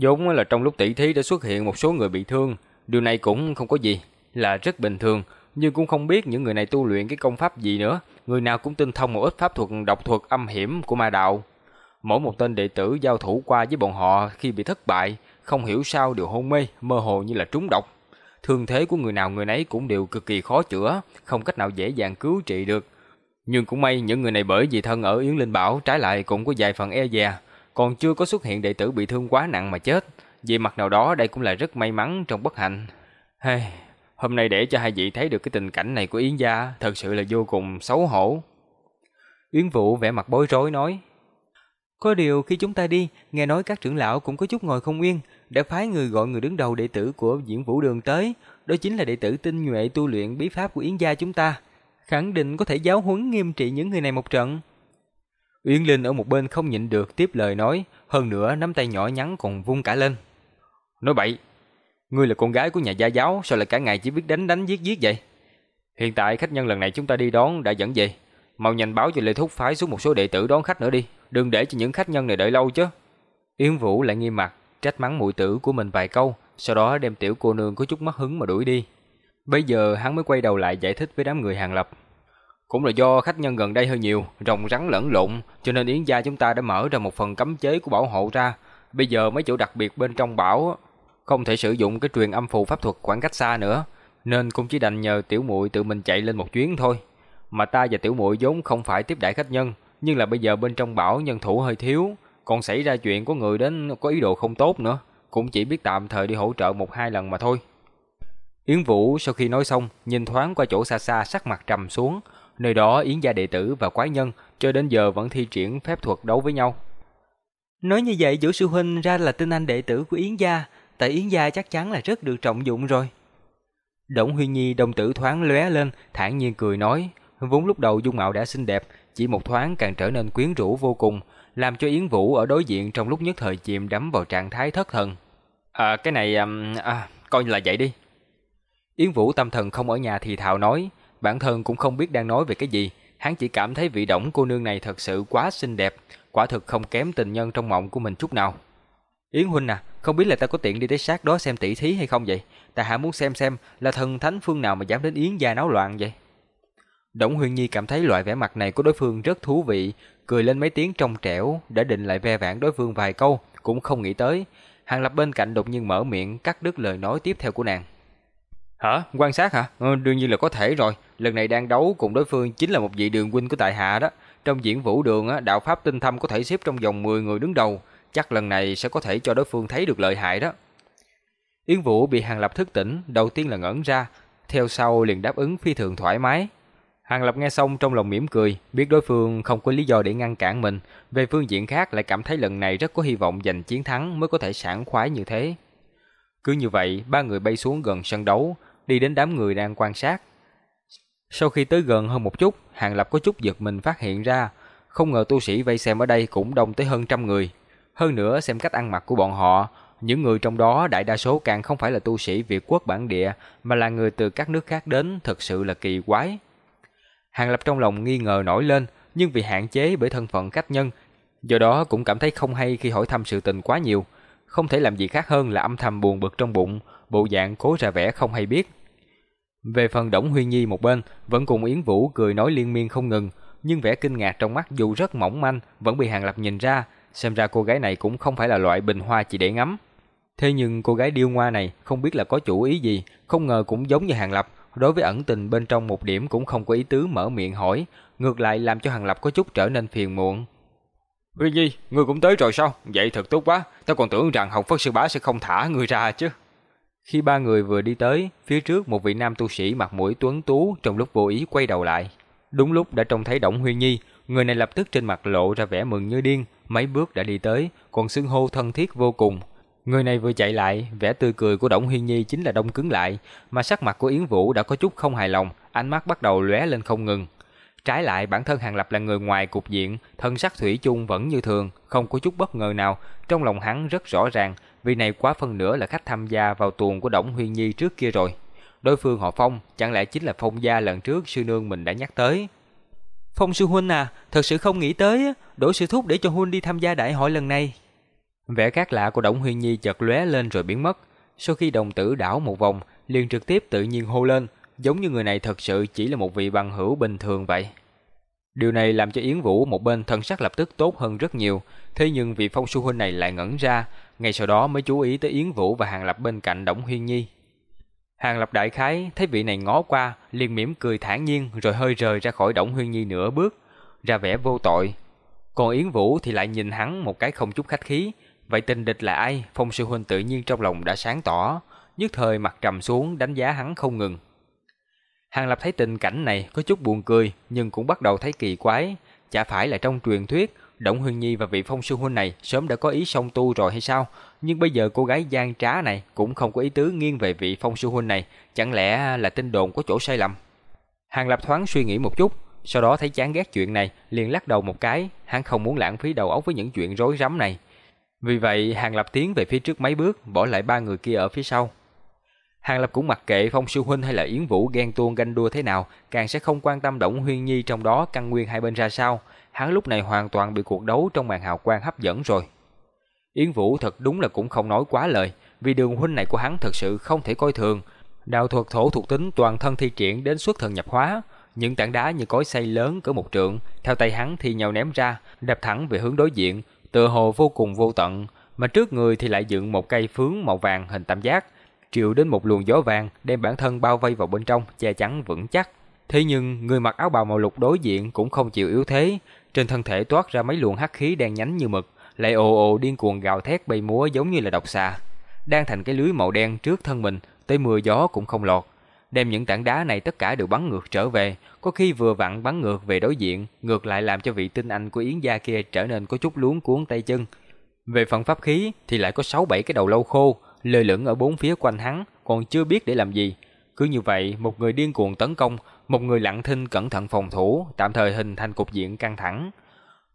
vốn là trong lúc tỷ thí đã xuất hiện một số người bị thương, điều này cũng không có gì, là rất bình thường, nhưng cũng không biết những người này tu luyện cái công pháp gì nữa, người nào cũng tinh thông một ít pháp thuật độc thuật âm hiểm của ma đạo. Mỗi một tên đệ tử giao thủ qua với bọn họ khi bị thất bại, không hiểu sao đều hôn mê, mơ hồ như là trúng độc. Thương thế của người nào người nấy cũng đều cực kỳ khó chữa, không cách nào dễ dàng cứu trị được. Nhưng cũng may những người này bởi vì thân ở Yến Linh Bảo trái lại cũng có vài phần e dè, còn chưa có xuất hiện đệ tử bị thương quá nặng mà chết. Về mặt nào đó đây cũng là rất may mắn trong bất hạnh. Hey, hôm nay để cho hai vị thấy được cái tình cảnh này của Yến gia thật sự là vô cùng xấu hổ. Yến Vũ vẻ mặt bối rối nói. Có điều khi chúng ta đi, nghe nói các trưởng lão cũng có chút ngồi không yên, đã phái người gọi người đứng đầu đệ tử của Diễn Vũ Đường tới, đó chính là đệ tử tinh nhuệ tu luyện bí pháp của Yến gia chúng ta, khẳng định có thể giáo huấn nghiêm trị những người này một trận. Uyên Linh ở một bên không nhịn được tiếp lời nói, hơn nữa nắm tay nhỏ nhắn còn vung cả lên. Nói bậy, ngươi là con gái của nhà gia giáo, sao lại cả ngày chỉ biết đánh đánh giết giết vậy? Hiện tại khách nhân lần này chúng ta đi đón đã dẫn về, mau nhanh báo cho Lê Thúc phái xuống một số đệ tử đón khách nữa đi, đừng để cho những khách nhân này đợi lâu chứ. Yến Vũ lại nghiêm mặt, trách mắng muội tử của mình vài câu, sau đó đem tiểu cô nương có chút mất hứng mà đuổi đi. Bây giờ hắn mới quay đầu lại giải thích với đám người hàng lập. Cũng là do khách nhân gần đây hơi nhiều, rồng rắn lẫn lộn, cho nên Yến gia chúng ta đã mở ra một phần cấm chế của bảo hộ ra. Bây giờ mấy chỗ đặc biệt bên trong bảo không thể sử dụng cái truyền âm phù pháp thuật khoảng cách xa nữa, nên cũng chỉ đành nhờ tiểu muội tự mình chạy lên một chuyến thôi. Mà ta và tiểu muội vốn không phải tiếp đãi khách nhân, nhưng là bây giờ bên trong bảo nhân thủ hơi thiếu, còn xảy ra chuyện có người đến có ý đồ không tốt nữa, cũng chỉ biết tạm thời đi hỗ trợ một hai lần mà thôi. Yến Vũ sau khi nói xong, nhìn thoáng qua chỗ xa xa sắc mặt trầm xuống, nơi đó Yến gia đệ tử và quái nhân cho đến giờ vẫn thi triển phép thuật đấu với nhau. Nói như vậy Vũ sư huynh ra là tinh anh đệ tử của Yến gia, tại Yến gia chắc chắn là rất được trọng dụng rồi. Động Huy Nhi đồng tử thoáng lóe lên, thản nhiên cười nói, vốn lúc đầu dung mạo đã xinh đẹp, chỉ một thoáng càng trở nên quyến rũ vô cùng, làm cho Yến Vũ ở đối diện trong lúc nhất thời chìm đắm vào trạng thái thất thần. À cái này à, coi như là vậy đi. Yến Vũ tâm thần không ở nhà thì thào nói, bản thân cũng không biết đang nói về cái gì, hắn chỉ cảm thấy vị động cô nương này thật sự quá xinh đẹp, quả thực không kém tình nhân trong mộng của mình chút nào. Yến huynh à, không biết là ta có tiện đi tới sát đó xem tỷ thí hay không vậy? Ta hạ muốn xem xem là thần thánh phương nào mà dám đến Yến gia náo loạn vậy? Đổng Huyền Nhi cảm thấy loại vẻ mặt này của đối phương rất thú vị, cười lên mấy tiếng trong trẻo, đã định lại ve vãn đối phương vài câu, cũng không nghĩ tới. Hàng Lập bên cạnh đột nhiên mở miệng cắt đứt lời nói tiếp theo của nàng. Hả? Quan sát hả? Ừ, đương nhiên là có thể rồi. Lần này đang đấu cùng đối phương chính là một vị đường huynh của tại hạ đó. Trong diễn vũ đường, á, đạo pháp tinh thâm có thể xếp trong vòng 10 người đứng đầu. Chắc lần này sẽ có thể cho đối phương thấy được lợi hại đó. Yến Vũ bị Hàng Lập thức tỉnh, đầu tiên là ngẩn ra, theo sau liền đáp ứng phi thường thoải mái. Hàng Lập nghe xong trong lòng mỉm cười, biết đối phương không có lý do để ngăn cản mình, về phương diện khác lại cảm thấy lần này rất có hy vọng giành chiến thắng mới có thể sảng khoái như thế. Cứ như vậy, ba người bay xuống gần sân đấu, đi đến đám người đang quan sát. Sau khi tới gần hơn một chút, Hàng Lập có chút giật mình phát hiện ra, không ngờ tu sĩ vây xem ở đây cũng đông tới hơn trăm người. Hơn nữa xem cách ăn mặc của bọn họ, những người trong đó đại đa số càng không phải là tu sĩ Việt quốc bản địa, mà là người từ các nước khác đến, thật sự là kỳ quái. Hàng Lập trong lòng nghi ngờ nổi lên, nhưng vì hạn chế bởi thân phận khách nhân, do đó cũng cảm thấy không hay khi hỏi thăm sự tình quá nhiều, không thể làm gì khác hơn là âm thầm buồn bực trong bụng, bộ dạng cố ra vẻ không hay biết. Về phần Đổng Huy Nhi một bên, vẫn cùng Yến Vũ cười nói liên miên không ngừng, nhưng vẻ kinh ngạc trong mắt dù rất mỏng manh vẫn bị Hàng Lập nhìn ra, xem ra cô gái này cũng không phải là loại bình hoa chỉ để ngắm. Thế nhưng cô gái điêu ngoa này không biết là có chủ ý gì, không ngờ cũng giống như Hàng Lập, đối với ẩn tình bên trong một điểm cũng không có ý tứ mở miệng hỏi, ngược lại làm cho Hàng Lập có chút trở nên phiền muộn. Huy Nhi, ngươi cũng tới rồi sao? Vậy thật tốt quá, ta còn tưởng rằng Hồng Phất Sư Bá sẽ không thả ngươi ra chứ. Khi ba người vừa đi tới, phía trước một vị nam tu sĩ mặt mũi tuấn tú trong lúc vô ý quay đầu lại. Đúng lúc đã trông thấy Động Huy Nhi, người này lập tức trên mặt lộ ra vẻ mừng như điên, mấy bước đã đi tới, còn xưng hô thân thiết vô cùng. Người này vừa chạy lại, vẻ tươi cười của Đổng Huy Nhi chính là đông cứng lại, mà sắc mặt của Yến Vũ đã có chút không hài lòng, ánh mắt bắt đầu lóe lên không ngừng. Trái lại bản thân Hàng Lập là người ngoài cục diện, thân sắc thủy chung vẫn như thường, không có chút bất ngờ nào, trong lòng hắn rất rõ ràng, vì này quá phân nửa là khách tham gia vào tuồng của Đổng Huy Nhi trước kia rồi. Đối phương họ Phong, chẳng lẽ chính là Phong gia lần trước sư nương mình đã nhắc tới. Phong sư huynh à, thật sự không nghĩ tới, đổi sư thúc để cho huynh đi tham gia đại hội lần này. Vẻ khác lạ của Đổng Huyên Nhi chợt lóe lên rồi biến mất. Sau khi đồng tử đảo một vòng, liền trực tiếp tự nhiên hô lên, giống như người này thật sự chỉ là một vị bằng hữu bình thường vậy. Điều này làm cho Yến Vũ một bên thân sắc lập tức tốt hơn rất nhiều, thế nhưng vị phong su huynh này lại ngẩn ra, ngay sau đó mới chú ý tới Yến Vũ và Hàng Lập bên cạnh Đổng Huyên Nhi. Hàng Lập đại khái thấy vị này ngó qua, liền mỉm cười thản nhiên rồi hơi rời ra khỏi Đổng Huyên Nhi nửa bước, ra vẻ vô tội. Còn Yến Vũ thì lại nhìn hắn một cái không chút khách khí, vậy tình địch là ai? Phong sư huynh tự nhiên trong lòng đã sáng tỏ, nhất thời mặt trầm xuống đánh giá hắn không ngừng. Hàng Lập thấy tình cảnh này có chút buồn cười, nhưng cũng bắt đầu thấy kỳ quái, chả phải là trong truyền thuyết Động Hương Nhi và vị phong sư huynh này sớm đã có ý song tu rồi hay sao? Nhưng bây giờ cô gái gian trá này cũng không có ý tứ nghiêng về vị phong sư huynh này, chẳng lẽ là tin đồn có chỗ sai lầm? Hàng Lập thoáng suy nghĩ một chút, sau đó thấy chán ghét chuyện này, liền lắc đầu một cái, hắn không muốn lãng phí đầu óc với những chuyện rối rắm này. Vì vậy, Hàng Lập tiến về phía trước mấy bước, bỏ lại ba người kia ở phía sau. Hàng Lập cũng mặc kệ Phong Sư Huynh hay là Yến Vũ ghen tuông ganh đua thế nào, càng sẽ không quan tâm Động Huyên Nhi trong đó căn nguyên hai bên ra sao. Hắn lúc này hoàn toàn bị cuộc đấu trong màn hào quang hấp dẫn rồi. Yến Vũ thật đúng là cũng không nói quá lời, vì đường huynh này của hắn thật sự không thể coi thường. Đạo thuật thổ thuộc tính toàn thân thi triển đến xuất thần nhập hóa, những tảng đá như cối xay lớn cỡ một trượng, theo tay hắn thì nhau ném ra, đập thẳng về hướng đối diện, tựa hồ vô cùng vô tận, mà trước người thì lại dựng một cây phướng màu vàng hình tam giác, triệu đến một luồng gió vàng đem bản thân bao vây vào bên trong, che chắn vững chắc. Thế nhưng người mặc áo bào màu lục đối diện cũng không chịu yếu thế, trên thân thể toát ra mấy luồng hắc khí đen nhánh như mực, lại ồ ồ điên cuồng gào thét bay múa giống như là độc xà, đang thành cái lưới màu đen trước thân mình, tới mưa gió cũng không lọt. Đem những tảng đá này tất cả đều bắn ngược trở về, có khi vừa vặn bắn ngược về đối diện, ngược lại làm cho vị tinh anh của Yến gia kia trở nên có chút luống cuốn tay chân. Về phần pháp khí thì lại có 6 7 cái đầu lâu khô, lơ lửng ở bốn phía quanh hắn, còn chưa biết để làm gì. Cứ như vậy, một người điên cuồng tấn công, một người lặng thinh cẩn thận phòng thủ, tạm thời hình thành cục diện căng thẳng.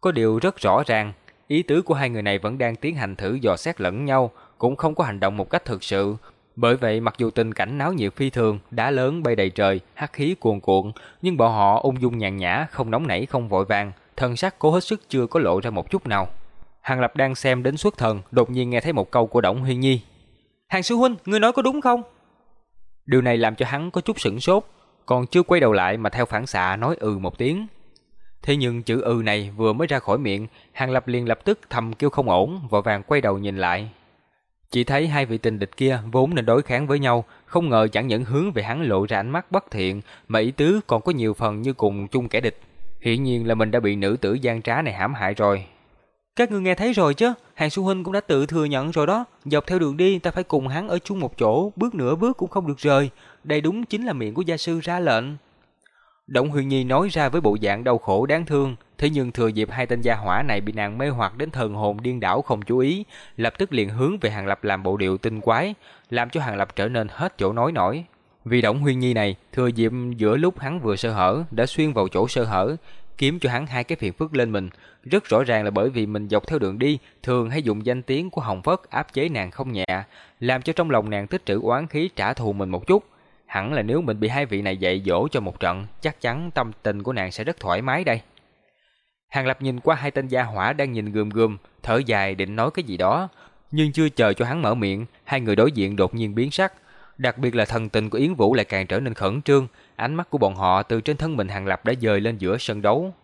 Có điều rất rõ ràng, ý tứ của hai người này vẫn đang tiến hành thử dò xét lẫn nhau, cũng không có hành động một cách thực sự. Bởi vậy mặc dù tình cảnh náo nhiệt phi thường, đá lớn bay đầy trời, hắc khí cuồn cuộn, nhưng bọn họ ung dung nhàn nhã, không nóng nảy không vội vàng, thân sắc cố hết sức chưa có lộ ra một chút nào. Hàng Lập đang xem đến xuất thần, đột nhiên nghe thấy một câu của Đổng Huyên Nhi. Hàng sư huynh, ngươi nói có đúng không? Điều này làm cho hắn có chút sửng sốt, còn chưa quay đầu lại mà theo phản xạ nói ừ một tiếng. Thế nhưng chữ ừ này vừa mới ra khỏi miệng, Hàng Lập liền lập tức thầm kêu không ổn, vội vàng quay đầu nhìn lại. Chỉ thấy hai vị tình địch kia vốn nên đối kháng với nhau, không ngờ chẳng những hướng về hắn lộ ra ánh mắt bất thiện, mà ý tứ còn có nhiều phần như cùng chung kẻ địch. hiện nhiên là mình đã bị nữ tử gian trá này hãm hại rồi. Các ngươi nghe thấy rồi chứ, Hàng Xu Huynh cũng đã tự thừa nhận rồi đó, dọc theo đường đi ta phải cùng hắn ở chung một chỗ, bước nửa bước cũng không được rời, đây đúng chính là miệng của gia sư ra lệnh. Động Huyền Nhi nói ra với bộ dạng đau khổ đáng thương, thế nhưng thừa dịp hai tên gia hỏa này bị nàng mê hoặc đến thần hồn điên đảo không chú ý, lập tức liền hướng về Hàng Lập làm bộ điệu tinh quái, làm cho Hàng Lập trở nên hết chỗ nói nổi. Vì Động Huyền Nhi này, thừa dịp giữa lúc hắn vừa sơ hở, đã xuyên vào chỗ sơ hở, kiếm cho hắn hai cái phiền phức lên mình. Rất rõ ràng là bởi vì mình dọc theo đường đi, thường hay dùng danh tiếng của Hồng Phất áp chế nàng không nhẹ, làm cho trong lòng nàng tích trữ oán khí trả thù mình một chút. Hẳn là nếu mình bị hai vị này dạy dỗ cho một trận, chắc chắn tâm tình của nàng sẽ rất thoải mái đây. Hàng Lập nhìn qua hai tên gia hỏa đang nhìn gườm gườm, thở dài định nói cái gì đó, nhưng chưa chờ cho hắn mở miệng, hai người đối diện đột nhiên biến sắc, đặc biệt là thần tình của Yến Vũ lại càng trở nên khẩn trương, ánh mắt của bọn họ từ trên thân mình Hàng Lập đã dời lên giữa sân đấu.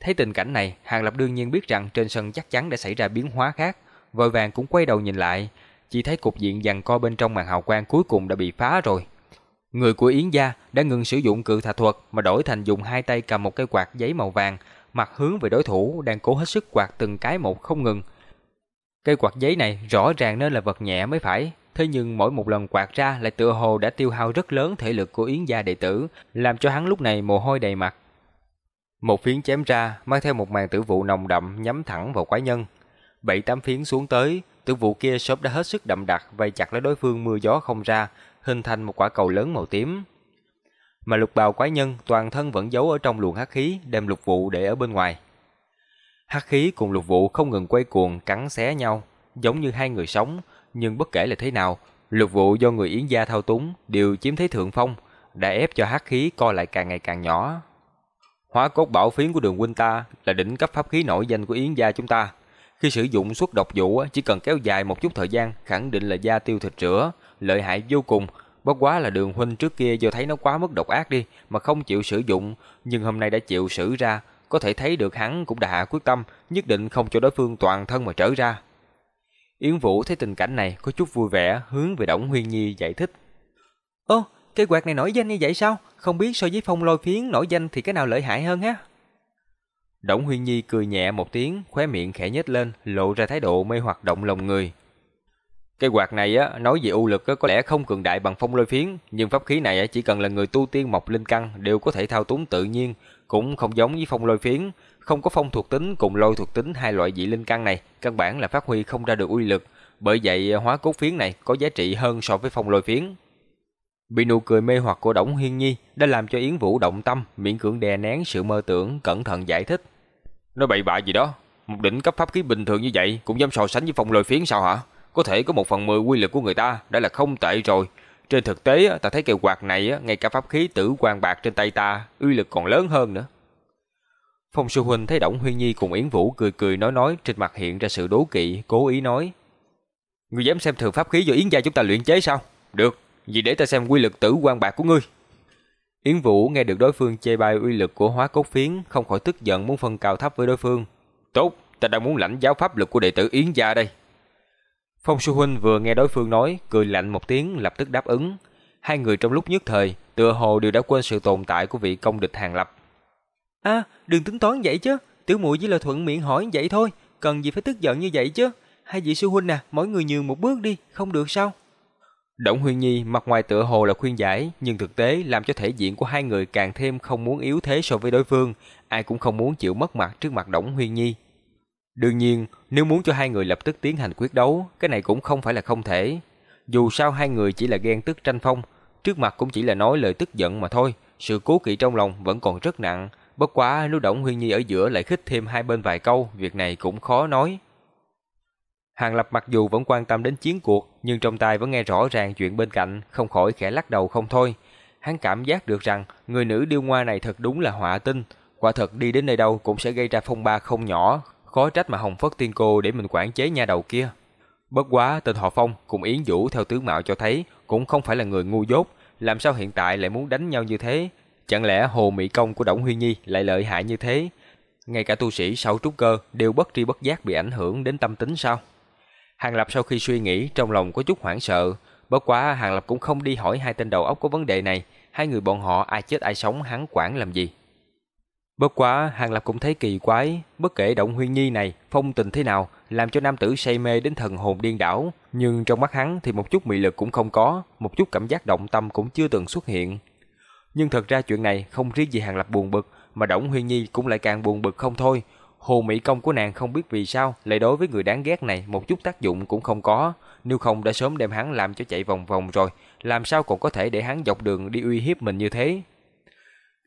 Thấy tình cảnh này, Hàng Lập đương nhiên biết rằng trên sân chắc chắn đã xảy ra biến hóa khác, vội vàng cũng quay đầu nhìn lại, chỉ thấy cục diện giằng co bên trong màn hào quang cuối cùng đã bị phá rồi. Người của Yến gia đã ngừng sử dụng cự thà thuật mà đổi thành dùng hai tay cầm một cây quạt giấy màu vàng, mặt hướng về đối thủ đang cố hết sức quạt từng cái một không ngừng. Cây quạt giấy này rõ ràng nên là vật nhẹ mới phải, thế nhưng mỗi một lần quạt ra lại tựa hồ đã tiêu hao rất lớn thể lực của Yến gia đệ tử, làm cho hắn lúc này mồ hôi đầy mặt. Một phiến chém ra, mang theo một màn tử vụ nồng đậm nhắm thẳng vào quái nhân. Bảy tám phiến xuống tới, tử vụ kia sớm đã hết sức đậm đặc vây chặt lấy đối phương mưa gió không ra, hình thành một quả cầu lớn màu tím. Mà lục bào quái nhân toàn thân vẫn giấu ở trong luồng hắc khí, đem lục vụ để ở bên ngoài. Hắc khí cùng lục vụ không ngừng quay cuồng cắn xé nhau, giống như hai người sống, nhưng bất kể là thế nào, lục vụ do người Yến gia thao túng đều chiếm thế thượng phong, đã ép cho hắc khí co lại càng ngày càng nhỏ. Hóa cốt bảo phiến của đường huynh ta là đỉnh cấp pháp khí nổi danh của Yến gia chúng ta. Khi sử dụng suất độc vụ chỉ cần kéo dài một chút thời gian, khẳng định là da tiêu thịt rửa, lợi hại vô cùng. Bất quá là đường huynh trước kia do thấy nó quá mức độc ác đi mà không chịu sử dụng, nhưng hôm nay đã chịu sử ra, có thể thấy được hắn cũng đã hạ quyết tâm, nhất định không cho đối phương toàn thân mà trở ra. Yến Vũ thấy tình cảnh này có chút vui vẻ, hướng về Đổng Huyên Nhi giải thích. Ô, cây quạt này nổi danh như vậy sao? Không biết so với phong lôi phiến nổi danh thì cái nào lợi hại hơn ha? Đổng Huyên Nhi cười nhẹ một tiếng, khóe miệng khẽ nhếch lên, lộ ra thái độ mê hoặc động lòng người. Cây quạt này á, nói về u lực á, có lẽ không cường đại bằng phong lôi phiến, nhưng pháp khí này á, chỉ cần là người tu tiên mộc linh căn đều có thể thao túng tự nhiên, cũng không giống với phong lôi phiến, không có phong thuộc tính cùng lôi thuộc tính hai loại dị linh căn này, căn bản là phát huy không ra được uy lực, bởi vậy hóa cốt phiến này có giá trị hơn so với phong lôi phiến. Bị nụ cười mê hoặc của Đổng Hiên Nhi đã làm cho Yến Vũ động tâm, miễn cưỡng đè nén sự mơ tưởng, cẩn thận giải thích. Nói bậy bạ gì đó, một đỉnh cấp pháp khí bình thường như vậy cũng dám so sánh với phong lôi phiến sao hả? Có thể có một phần mười quy lực của người ta đã là không tệ rồi. Trên thực tế, ta thấy cây quạt này, ngay cả pháp khí tử quan bạc trên tay ta, uy lực còn lớn hơn nữa. Phong Sư Huynh thấy Đổng Huyên Nhi cùng Yến Vũ cười cười nói nói trên mặt hiện ra sự đố kỵ, cố ý nói. Ngươi dám xem thường pháp khí do Yến gia chúng ta luyện chế sao? Được, vì để ta xem quy lực tử quan bạc của ngươi. Yến Vũ nghe được đối phương chê bai uy lực của hóa cốt phiến, không khỏi tức giận muốn phân cao thấp với đối phương. Tốt, ta đang muốn lãnh giáo pháp lực của đệ tử Yến gia đây. Phong Sư Huynh vừa nghe đối phương nói, cười lạnh một tiếng lập tức đáp ứng. Hai người trong lúc nhất thời, tựa hồ đều đã quên sự tồn tại của vị công địch hàng lập. À, đừng tính toán vậy chứ, tiểu muội chỉ là thuận miệng hỏi vậy thôi, cần gì phải tức giận như vậy chứ. Hai vị sư huynh nè, mỗi người nhường một bước đi, không được sao? Đổng Huyên Nhi mặt ngoài tựa hồ là khuyên giải, nhưng thực tế làm cho thể diện của hai người càng thêm không muốn yếu thế so với đối phương, ai cũng không muốn chịu mất mặt trước mặt Đổng Huyên Nhi. Đương nhiên, nếu muốn cho hai người lập tức tiến hành quyết đấu, cái này cũng không phải là không thể. Dù sao hai người chỉ là ghen tức tranh phong, trước mặt cũng chỉ là nói lời tức giận mà thôi, sự cố kỵ trong lòng vẫn còn rất nặng, bất quá nếu Động Huyên Nhi ở giữa lại khích thêm hai bên vài câu, việc này cũng khó nói. Hàng Lập mặc dù vẫn quan tâm đến chiến cuộc, nhưng trong tai vẫn nghe rõ ràng chuyện bên cạnh, không khỏi khẽ lắc đầu không thôi. Hắn cảm giác được rằng người nữ điêu ngoa này thật đúng là họa tinh, quả thật đi đến nơi đâu cũng sẽ gây ra phong ba không nhỏ, khó trách mà Hồng Phất Tiên Cô để mình quản chế nha đầu kia. Bất quá tên họ Phong cùng Yến Vũ theo tướng mạo cho thấy cũng không phải là người ngu dốt, làm sao hiện tại lại muốn đánh nhau như thế? Chẳng lẽ Hồ Mỹ Công của Đổng Huy Nhi lại lợi hại như thế? Ngay cả tu sĩ sau trúc cơ đều bất tri bất giác bị ảnh hưởng đến tâm tính sao? Hàng Lập sau khi suy nghĩ trong lòng có chút hoảng sợ, bất quá Hàng Lập cũng không đi hỏi hai tên đầu óc có vấn đề này, hai người bọn họ ai chết ai sống hắn quản làm gì. Bất quá Hàng Lập cũng thấy kỳ quái, bất kể Động Huyên Nhi này phong tình thế nào, làm cho nam tử say mê đến thần hồn điên đảo, nhưng trong mắt hắn thì một chút mị lực cũng không có, một chút cảm giác động tâm cũng chưa từng xuất hiện. Nhưng thật ra chuyện này không riêng gì Hàng Lập buồn bực, mà Đổng Huyên Nhi cũng lại càng buồn bực không thôi, Hồ Mỹ Công của nàng không biết vì sao lại đối với người đáng ghét này một chút tác dụng cũng không có, nếu không đã sớm đem hắn làm cho chạy vòng vòng rồi, làm sao còn có thể để hắn dọc đường đi uy hiếp mình như thế.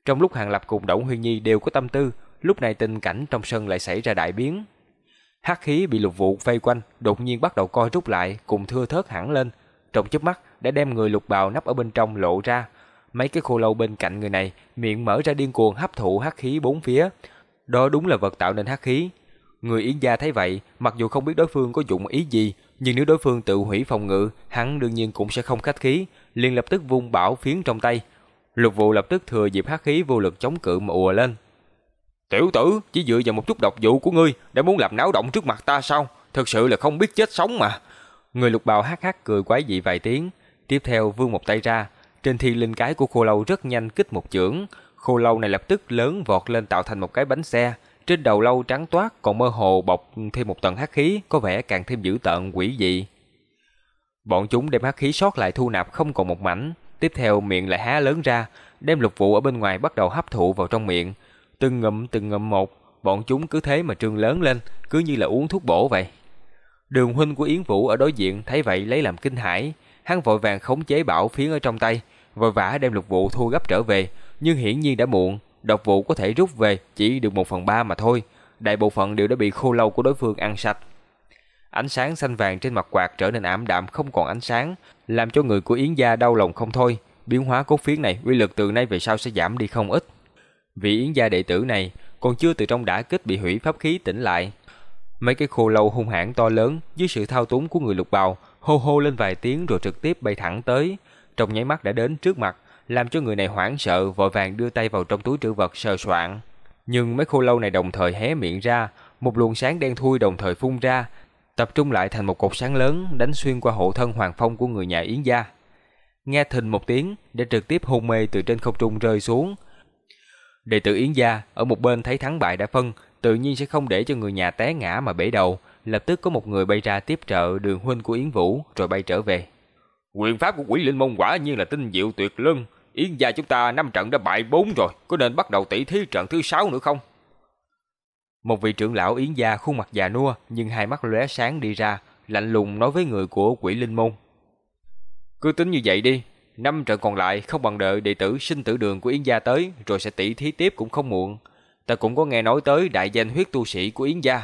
Trong lúc Hàng Lập cùng Đổng Huy Nhi đều có tâm tư, lúc này tình cảnh trong sân lại xảy ra đại biến. Hắc khí bị lục vụ vây quanh, đột nhiên bắt đầu co rút lại, cùng thưa thớt hẳn lên. Trong chớp mắt đã đem người lục bào nắp ở bên trong lộ ra. Mấy cái khô lâu bên cạnh người này miệng mở ra điên cuồng hấp thụ hắc khí bốn phía, đó đúng là vật tạo nên hắc khí. Người Yến gia thấy vậy, mặc dù không biết đối phương có dụng ý gì, nhưng nếu đối phương tự hủy phòng ngự, hắn đương nhiên cũng sẽ không khách khí, liền lập tức vung bảo phiến trong tay. Lục vụ lập tức thừa dịp hắc khí vô lực chống cự mà ùa lên. Tiểu tử, chỉ dựa vào một chút độc vụ của ngươi đã muốn làm náo động trước mặt ta sao? thật sự là không biết chết sống mà. Người lục bào hắc hắc cười quái dị vài tiếng, tiếp theo vươn một tay ra, trên thi linh cái của khô lâu rất nhanh kích một chưởng, Khô lâu này lập tức lớn vọt lên tạo thành một cái bánh xe. Trên đầu lâu trắng toát còn mơ hồ bọc thêm một tầng hắc khí, có vẻ càng thêm dữ tợn quỷ dị. Bọn chúng đem hắc khí sót lại thu nạp không còn một mảnh, tiếp theo miệng lại há lớn ra, đem lục vụ ở bên ngoài bắt đầu hấp thụ vào trong miệng. Từng ngụm từng ngụm một, bọn chúng cứ thế mà trương lớn lên, cứ như là uống thuốc bổ vậy. Đường huynh của Yến Vũ ở đối diện thấy vậy lấy làm kinh hãi, hắn vội vàng khống chế bảo phiến ở trong tay, vội vã đem lục vụ thu gấp trở về, nhưng hiển nhiên đã muộn, độc vụ có thể rút về chỉ được một phần ba mà thôi, đại bộ phận đều đã bị khô lâu của đối phương ăn sạch. Ánh sáng xanh vàng trên mặt quạt trở nên ảm đạm không còn ánh sáng, làm cho người của Yến gia đau lòng không thôi. Biến hóa cốt phiến này uy lực từ nay về sau sẽ giảm đi không ít. Vị Yến gia đệ tử này còn chưa từ trong đã kích bị hủy pháp khí tỉnh lại. Mấy cái khô lâu hung hãn to lớn dưới sự thao túng của người lục bào hô hô lên vài tiếng rồi trực tiếp bay thẳng tới, trong nháy mắt đã đến trước mặt, làm cho người này hoảng sợ vội vàng đưa tay vào trong túi trữ vật sờ soạn. Nhưng mấy khô lâu này đồng thời hé miệng ra, một luồng sáng đen thui đồng thời phun ra, tập trung lại thành một cột sáng lớn đánh xuyên qua hộ thân hoàng phong của người nhà Yến gia. Nghe thình một tiếng, để trực tiếp hôn mê từ trên không trung rơi xuống. Đệ tử Yến gia ở một bên thấy thắng bại đã phân, tự nhiên sẽ không để cho người nhà té ngã mà bể đầu, lập tức có một người bay ra tiếp trợ đường huynh của Yến Vũ rồi bay trở về. Quyền pháp của quỷ linh môn quả nhiên là tinh diệu tuyệt luân. Yến gia chúng ta năm trận đã bại bốn rồi, có nên bắt đầu tỷ thí trận thứ sáu nữa không? Một vị trưởng lão Yến gia khuôn mặt già nua nhưng hai mắt lóe sáng đi ra, lạnh lùng nói với người của quỷ linh môn. Cứ tính như vậy đi, năm trận còn lại không bằng đợi đệ tử sinh tử đường của Yến gia tới rồi sẽ tỷ thí tiếp cũng không muộn. Ta cũng có nghe nói tới đại danh huyết tu sĩ của Yến gia.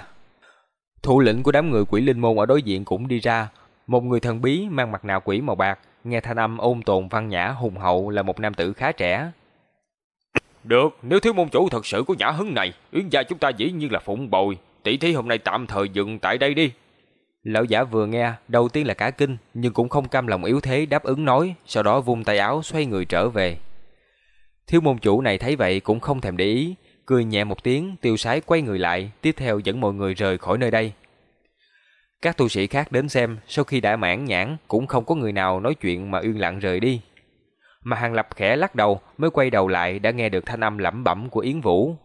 Thủ lĩnh của đám người quỷ linh môn ở đối diện cũng đi ra, một người thần bí mang mặt nạ quỷ màu bạc, nghe thanh âm ôn tồn văn nhã hùng hậu là một nam tử khá trẻ. Được, nếu thiếu môn chủ thật sự có nhã hứng này, Yến gia chúng ta dĩ nhiên là phụng bồi, tỷ thí hôm nay tạm thời dừng tại đây đi. Lão giả vừa nghe, đầu tiên là cả kinh, nhưng cũng không cam lòng yếu thế đáp ứng nói, sau đó vung tay áo xoay người trở về. Thiếu môn chủ này thấy vậy cũng không thèm để ý, cười nhẹ một tiếng, tiêu sái quay người lại, tiếp theo dẫn mọi người rời khỏi nơi đây. Các tu sĩ khác đến xem, sau khi đã mãn nhãn, cũng không có người nào nói chuyện mà yên lặng rời đi. Mà Hàng Lập khẽ lắc đầu, mới quay đầu lại đã nghe được thanh âm lẩm bẩm của Yến Vũ.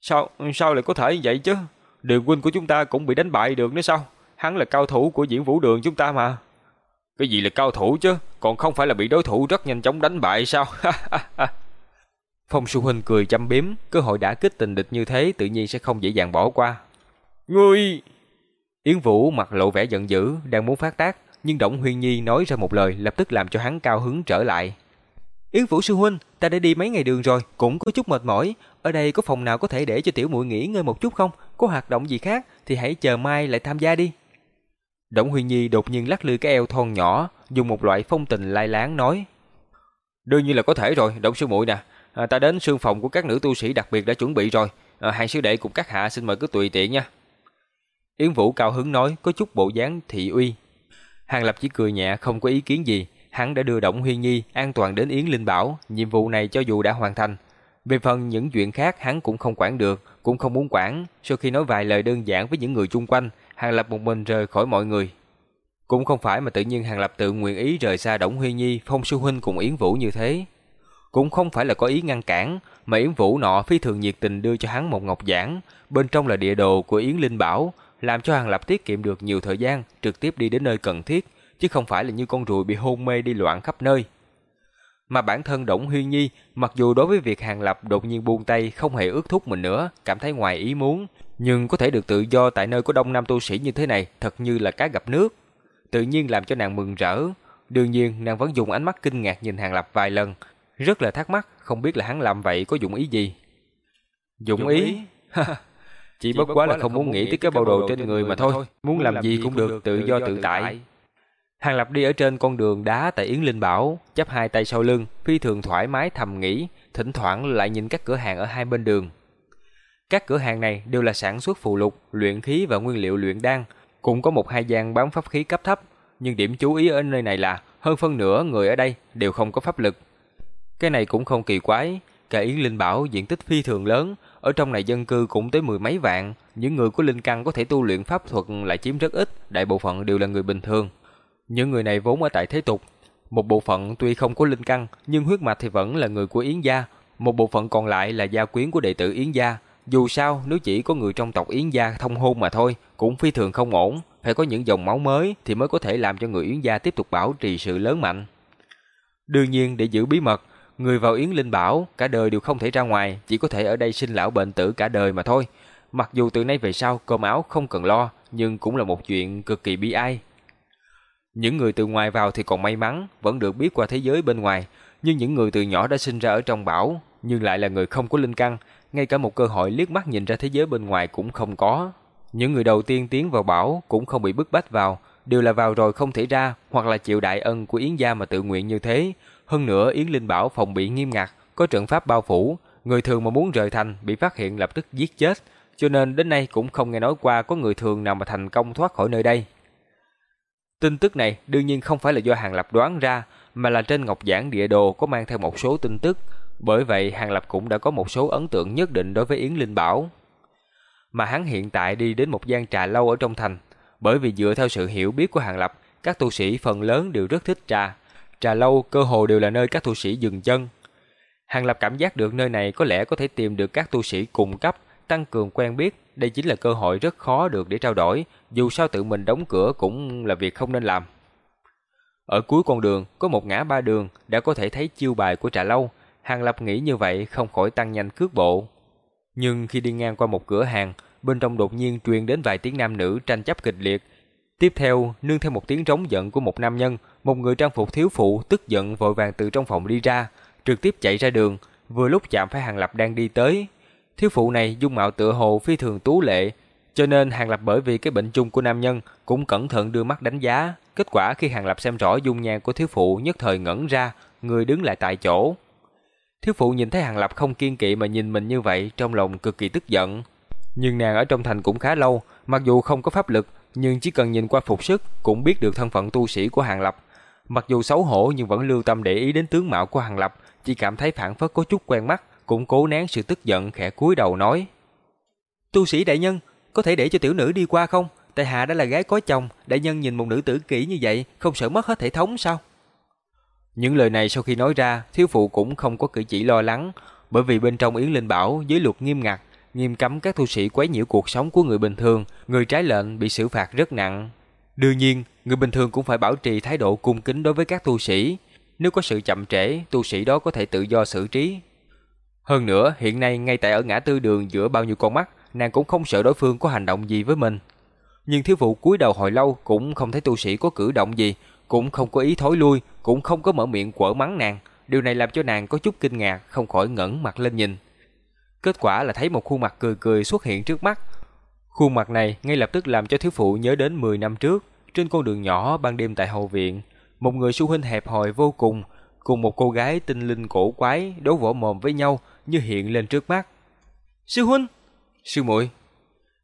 Sao, sao lại có thể vậy chứ? Đường huynh của chúng ta cũng bị đánh bại được nữa sao? Hắn là cao thủ của diễn vũ đường chúng ta mà. Cái gì là cao thủ chứ? Còn không phải là bị đối thủ rất nhanh chóng đánh bại sao? Phong Sư Huynh cười chăm biếm, cơ hội đã kích tình địch như thế tự nhiên sẽ không dễ dàng bỏ qua. Ngươi... Yến Vũ mặt lộ vẻ giận dữ, đang muốn phát tác, nhưng Động Huyên Nhi nói ra một lời lập tức làm cho hắn cao hứng trở lại. Yến Vũ sư huynh, ta đã đi mấy ngày đường rồi, cũng có chút mệt mỏi, ở đây có phòng nào có thể để cho tiểu muội nghỉ ngơi một chút không? Có hoạt động gì khác thì hãy chờ mai lại tham gia đi. Động Huyên Nhi đột nhiên lắc lư cái eo thon nhỏ, dùng một loại phong tình lai láng nói: "Đương nhiên là có thể rồi, Động sư muội nè, à, ta đến sương phòng của các nữ tu sĩ đặc biệt đã chuẩn bị rồi, à, hàng sư đệ cùng các hạ xin mời cứ tùy tiện nha." Yến Vũ cao hứng nói có chút bộ dáng thị uy. Hàng Lập chỉ cười nhẹ không có ý kiến gì, hắn đã đưa Động Huyên Nhi an toàn đến Yến Linh Bảo, nhiệm vụ này cho dù đã hoàn thành. Về phần những chuyện khác hắn cũng không quản được, cũng không muốn quản, sau khi nói vài lời đơn giản với những người chung quanh, Hàng Lập một mình rời khỏi mọi người. Cũng không phải mà tự nhiên Hàng Lập tự nguyện ý rời xa Động Huyên Nhi, Phong Sư Huynh cùng Yến Vũ như thế. Cũng không phải là có ý ngăn cản, mà Yến Vũ nọ phi thường nhiệt tình đưa cho hắn một ngọc giản, bên trong là địa đồ của Yến Linh Bảo, làm cho Hàng Lập tiết kiệm được nhiều thời gian, trực tiếp đi đến nơi cần thiết, chứ không phải là như con ruồi bị hôn mê đi loạn khắp nơi. Mà bản thân Đổng Huyên Nhi, mặc dù đối với việc Hàng Lập đột nhiên buông tay không hề ước thúc mình nữa, cảm thấy ngoài ý muốn, nhưng có thể được tự do tại nơi có đông nam tu sĩ như thế này thật như là cá gặp nước. Tự nhiên làm cho nàng mừng rỡ. Đương nhiên, nàng vẫn dùng ánh mắt kinh ngạc nhìn Hàng Lập vài lần, rất là thắc mắc, không biết là hắn làm vậy có dụng ý gì. Dụng ý? Chỉ bất quá là không muốn nghĩ tới cái bao đồ trên người mà thôi, muốn làm gì cũng được, tự do tự tại. Hàng Lập đi ở trên con đường đá tại Yến Linh Bảo, chắp hai tay sau lưng, phi thường thoải mái thầm nghĩ, thỉnh thoảng lại nhìn các cửa hàng ở hai bên đường. Các cửa hàng này đều là sản xuất phù lục, luyện khí và nguyên liệu luyện đan, cũng có một hai gian bán pháp khí cấp thấp, nhưng điểm chú ý ở nơi này là hơn phân nửa người ở đây đều không có pháp lực. Cái này cũng không kỳ quái, cả Yến Linh Bảo diện tích phi thường lớn, ở trong này dân cư cũng tới mười mấy vạn, những người có linh căn có thể tu luyện pháp thuật lại chiếm rất ít, đại bộ phận đều là người bình thường. Những người này vốn ở tại thế tục, một bộ phận tuy không có linh căn, nhưng huyết mạch thì vẫn là người của Yến gia, một bộ phận còn lại là gia quyến của đệ tử Yến gia. Dù sao, nếu chỉ có người trong tộc Yến gia thông hôn mà thôi, cũng phi thường không ổn, phải có những dòng máu mới thì mới có thể làm cho người Yến gia tiếp tục bảo trì sự lớn mạnh. Đương nhiên để giữ bí mật, người vào Yến Linh Bảo cả đời đều không thể ra ngoài, chỉ có thể ở đây sinh lão bệnh tử cả đời mà thôi. Mặc dù từ nay về sau cơm áo không cần lo, nhưng cũng là một chuyện cực kỳ bi ai. Những người từ ngoài vào thì còn may mắn, vẫn được biết qua thế giới bên ngoài, nhưng những người từ nhỏ đã sinh ra ở trong bảo, nhưng lại là người không có linh căn, ngay cả một cơ hội liếc mắt nhìn ra thế giới bên ngoài cũng không có. Những người đầu tiên tiến vào bảo cũng không bị bức bách vào, đều là vào rồi không thể ra, hoặc là chịu đại ân của Yến gia mà tự nguyện như thế. Hơn nữa Yến Linh Bảo phòng bị nghiêm ngặt, có trận pháp bao phủ, người thường mà muốn rời thành bị phát hiện lập tức giết chết, cho nên đến nay cũng không nghe nói qua có người thường nào mà thành công thoát khỏi nơi đây. Tin tức này đương nhiên không phải là do Hàng Lập đoán ra, mà là trên ngọc giản địa đồ có mang theo một số tin tức, bởi vậy Hàng Lập cũng đã có một số ấn tượng nhất định đối với Yến Linh Bảo. Mà hắn hiện tại đi đến một gian trà lâu ở trong thành, bởi vì dựa theo sự hiểu biết của Hàng Lập, các tu sĩ phần lớn đều rất thích trà. Trà lâu cơ hồ đều là nơi các tu sĩ dừng chân. Hàng Lập cảm giác được nơi này có lẽ có thể tìm được các tu sĩ cùng cấp, tăng cường quen biết, đây chính là cơ hội rất khó được để trao đổi, dù sao tự mình đóng cửa cũng là việc không nên làm. Ở cuối con đường có một ngã ba đường đã có thể thấy chiêu bài của trà lâu, Hàng Lập nghĩ như vậy không khỏi tăng nhanh cước bộ. Nhưng khi đi ngang qua một cửa hàng, bên trong đột nhiên truyền đến vài tiếng nam nữ tranh chấp kịch liệt. Tiếp theo, nương theo một tiếng rống giận của một nam nhân, một người trang phục thiếu phụ tức giận vội vàng từ trong phòng đi ra, trực tiếp chạy ra đường, vừa lúc chạm phải Hàng Lập đang đi tới. Thiếu phụ này dung mạo tựa hồ phi thường tú lệ, cho nên Hàng Lập bởi vì cái bệnh chung của nam nhân cũng cẩn thận đưa mắt đánh giá. Kết quả khi Hàng Lập xem rõ dung nhan của thiếu phụ nhất thời ngẩn ra, người đứng lại tại chỗ. Thiếu phụ nhìn thấy Hàng Lập không kiên kỵ mà nhìn mình như vậy, trong lòng cực kỳ tức giận. Nhưng nàng ở trong thành cũng khá lâu, mặc dù không có pháp lực, nhưng chỉ cần nhìn qua phục sức cũng biết được thân phận tu sĩ của Hàng Lập. Mặc dù xấu hổ nhưng vẫn lưu tâm để ý đến tướng mạo của Hàng Lập, chỉ cảm thấy phản phất có chút quen mắt, cũng cố nén sự tức giận khẽ cúi đầu nói: "Tu sĩ đại nhân, có thể để cho tiểu nữ đi qua không? Tại hạ đã là gái có chồng, đại nhân nhìn một nữ tử kỹ như vậy, không sợ mất hết thể thống sao?" Những lời này sau khi nói ra, thiếu phụ cũng không có cử chỉ lo lắng, bởi vì bên trong Yến Linh Bảo giới luật nghiêm ngặt, nghiêm cấm các tu sĩ quấy nhiễu cuộc sống của người bình thường, người trái lệnh bị xử phạt rất nặng. Đương nhiên, người bình thường cũng phải bảo trì thái độ cung kính đối với các tu sĩ. Nếu có sự chậm trễ, tu sĩ đó có thể tự do xử trí. Hơn nữa, hiện nay ngay tại ở ngã tư đường giữa bao nhiêu con mắt, nàng cũng không sợ đối phương có hành động gì với mình. Nhưng thiếu phụ cúi đầu hồi lâu cũng không thấy tu sĩ có cử động gì, cũng không có ý thối lui, cũng không có mở miệng quở mắng nàng. Điều này làm cho nàng có chút kinh ngạc, không khỏi ngẩng mặt lên nhìn. Kết quả là thấy một khuôn mặt cười cười xuất hiện trước mắt. Khuôn mặt này ngay lập tức làm cho thiếu phụ nhớ đến 10 năm trước, trên con đường nhỏ ban đêm tại hậu viện, một người sư huynh hẹp hòi vô cùng, cùng một cô gái tinh linh cổ quái đấu võ mồm với nhau như hiện lên trước mắt. Sư huynh, sư muội.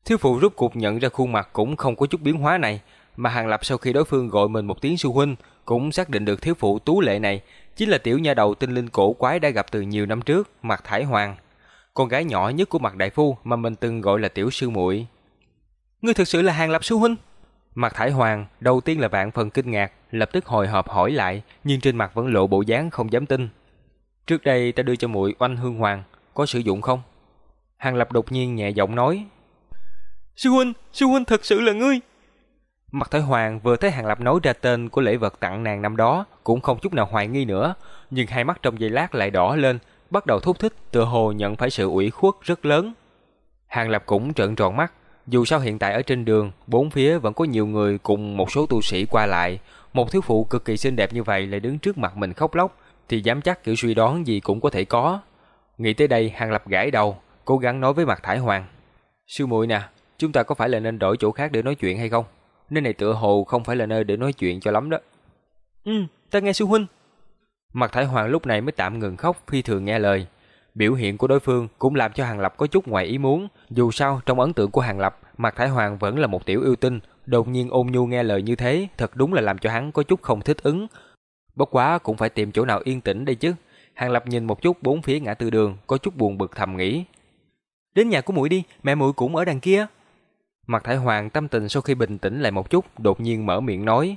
Thiếu phụ rút cục nhận ra khuôn mặt cũng không có chút biến hóa này, mà Hàng Lập sau khi đối phương gọi mình một tiếng sư huynh, cũng xác định được thiếu phụ tú lệ này chính là tiểu nha đầu tinh linh cổ quái đã gặp từ nhiều năm trước, Mặt Thải Hoàng, con gái nhỏ nhất của Mặt đại phu mà mình từng gọi là tiểu sư muội. Ngươi thực sự là Hàng Lập sư huynh? Mặt Thải Hoàng đầu tiên là vạn phần kinh ngạc, lập tức hồi hộp hỏi lại, nhưng trên mặt vẫn lộ bộ dáng không dám tin. Trước đây ta đưa cho muội oanh hương hoàng, có sử dụng không? Hàng Lập đột nhiên nhẹ giọng nói. Sư huynh, sư huynh thật sự là ngươi. Mặt Thái Hoàng vừa thấy Hàng Lập nói ra tên của lễ vật tặng nàng năm đó, cũng không chút nào hoài nghi nữa, nhưng hai mắt trong giây lát lại đỏ lên, bắt đầu thúc thích, tựa hồ nhận phải sự ủy khuất rất lớn. Hàng Lập cũng trợn tròn mắt, dù sao hiện tại ở trên đường, bốn phía vẫn có nhiều người cùng một số tu sĩ qua lại, một thiếu phụ cực kỳ xinh đẹp như vậy lại đứng trước mặt mình khóc lóc, thì dám chắc kiểu suy đoán gì cũng có thể có. Nghĩ tới đây, Hàng Lập gãi đầu, cố gắng nói với mặt Thải Hoàng. Sư muội nè, chúng ta có phải là nên đổi chỗ khác để nói chuyện hay không? Nơi này tựa hồ không phải là nơi để nói chuyện cho lắm đó. Ừ, ta nghe sư huynh. Mặt Thải Hoàng lúc này mới tạm ngừng khóc phi thường nghe lời. Biểu hiện của đối phương cũng làm cho Hàng Lập có chút ngoài ý muốn. Dù sao, trong ấn tượng của Hàng Lập, Mạc Thái Hoàng vẫn là một tiểu yêu tinh. Đột nhiên ôn nhu nghe lời như thế, thật đúng là làm cho hắn có chút không thích ứng. Bất quá cũng phải tìm chỗ nào yên tĩnh đây chứ. Hàng Lập nhìn một chút bốn phía ngã tư đường, có chút buồn bực thầm nghĩ. Đến nhà của muội đi, mẹ muội cũng ở đằng kia. Mạc Thái Hoàng tâm tình sau khi bình tĩnh lại một chút, đột nhiên mở miệng nói.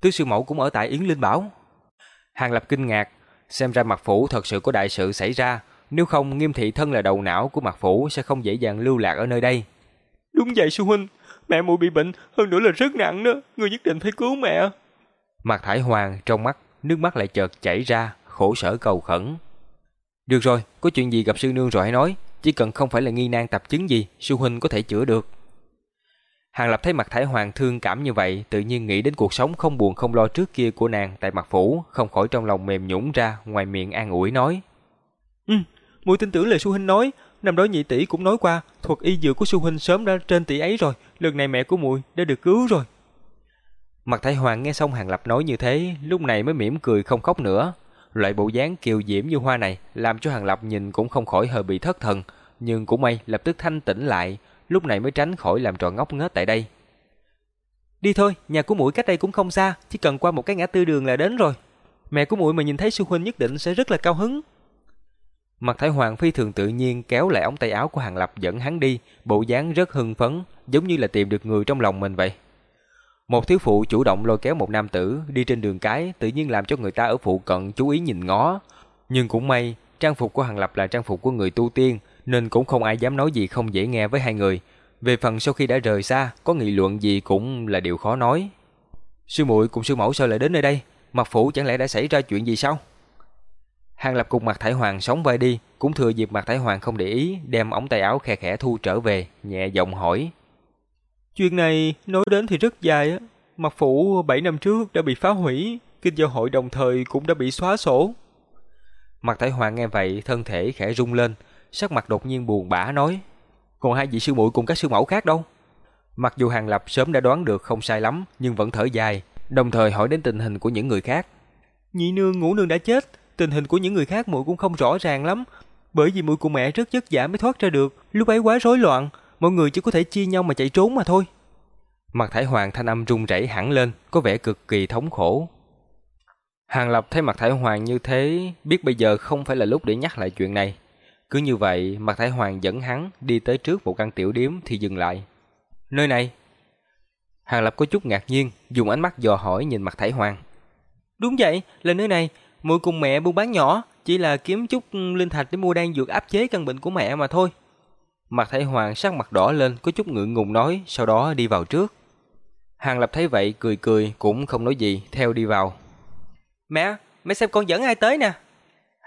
Tứ sư mẫu cũng ở tại Yến Linh Bảo. Hàng Lập kinh ngạc, xem ra mặt phủ thật sự có đại sự xảy ra, nếu không nghiêm thị thân là đầu não của mặt phủ sẽ không dễ dàng lưu lạc ở nơi đây. Đúng vậy sư huynh, mẹ muội bị bệnh, hơn nữa là rất nặng đó, người nhất định phải cứu mẹ. Mặt Thải Hoàng trong mắt, nước mắt lại chợt chảy ra, khổ sở cầu khẩn. Được rồi, có chuyện gì gặp sư nương rồi hãy nói, chỉ cần không phải là nghi nan tập chứng gì, sư huynh có thể chữa được. Hàng Lập thấy mặt Thải Hoàng thương cảm như vậy, tự nhiên nghĩ đến cuộc sống không buồn không lo trước kia của nàng tại mặt phủ, không khỏi trong lòng mềm nhũn ra, ngoài miệng an ủi nói: "Ừ, muội tin tưởng lời sư huynh nói, năm đó nhị tỷ cũng nói qua, thuật y dược của sư huynh sớm đã trên tỷ ấy rồi, lần này mẹ của muội đã được cứu rồi." Mặt Thái Hoàng nghe xong Hàng Lập nói như thế, lúc này mới mỉm cười không khóc nữa. Loại bộ dáng kiều diễm như hoa này làm cho Hàng Lập nhìn cũng không khỏi hơi bị thất thần, nhưng cũng may lập tức thanh tỉnh lại, lúc này mới tránh khỏi làm trò ngốc nghếch tại đây. Đi thôi, nhà của muội cách đây cũng không xa, chỉ cần qua một cái ngã tư đường là đến rồi. Mẹ của muội mà nhìn thấy sư huynh nhất định sẽ rất là cao hứng. Mặt Thái Hoàng phi thường tự nhiên kéo lại ống tay áo của Hàng Lập dẫn hắn đi, bộ dáng rất hưng phấn, giống như là tìm được người trong lòng mình vậy. Một thiếu phụ chủ động lôi kéo một nam tử đi trên đường cái, tự nhiên làm cho người ta ở phụ cận chú ý nhìn ngó. Nhưng cũng may, trang phục của Hàng Lập là trang phục của người tu tiên, nên cũng không ai dám nói gì không dễ nghe với hai người. Về phần sau khi đã rời xa, có nghị luận gì cũng là điều khó nói. Sư muội cùng sư mẫu sao lại đến nơi đây? Mặt phủ chẳng lẽ đã xảy ra chuyện gì sao? Hàng Lập cùng Mặt Thải Hoàng sống vai đi, cũng thừa dịp Mặt Thải Hoàng không để ý, đem ống tay áo khe khẽ thu trở về, nhẹ giọng hỏi. Chuyện này nói đến thì rất dài á. Mặt phủ 7 năm trước đã bị phá hủy, kinh giao hội đồng thời cũng đã bị xóa sổ. Mặt Thải Hoàng nghe vậy, thân thể khẽ rung lên, sắc mặt đột nhiên buồn bã nói: "Còn hai vị sư muội cùng các sư mẫu khác đâu?" Mặc dù Hàng Lập sớm đã đoán được không sai lắm, nhưng vẫn thở dài, đồng thời hỏi đến tình hình của những người khác. Nhị nương, ngũ nương đã chết, tình hình của những người khác muội cũng không rõ ràng lắm, bởi vì muội cùng mẹ rất vất vả mới thoát ra được, lúc ấy quá rối loạn, mọi người chỉ có thể chia nhau mà chạy trốn mà thôi. Mặt Thải Hoàng thanh âm run rẩy hẳn lên, có vẻ cực kỳ thống khổ. Hàng Lập thấy mặt Thải Hoàng như thế, biết bây giờ không phải là lúc để nhắc lại chuyện này. Cứ như vậy, mặt Thải Hoàng dẫn hắn đi tới trước một căn tiểu điếm thì dừng lại. Nơi này. Hàng Lập có chút ngạc nhiên, dùng ánh mắt dò hỏi nhìn mặt Thải Hoàng. Đúng vậy, là nơi này. Muội cùng mẹ buôn bán nhỏ, chỉ là kiếm chút linh thạch để mua đan dược áp chế căn bệnh của mẹ mà thôi. Mặt Thái Hoàng sắc mặt đỏ lên, có chút ngượng ngùng nói, sau đó đi vào trước. Hàng Lập thấy vậy, cười cười, cũng không nói gì, theo đi vào. Mẹ, mẹ xem con dẫn ai tới nè.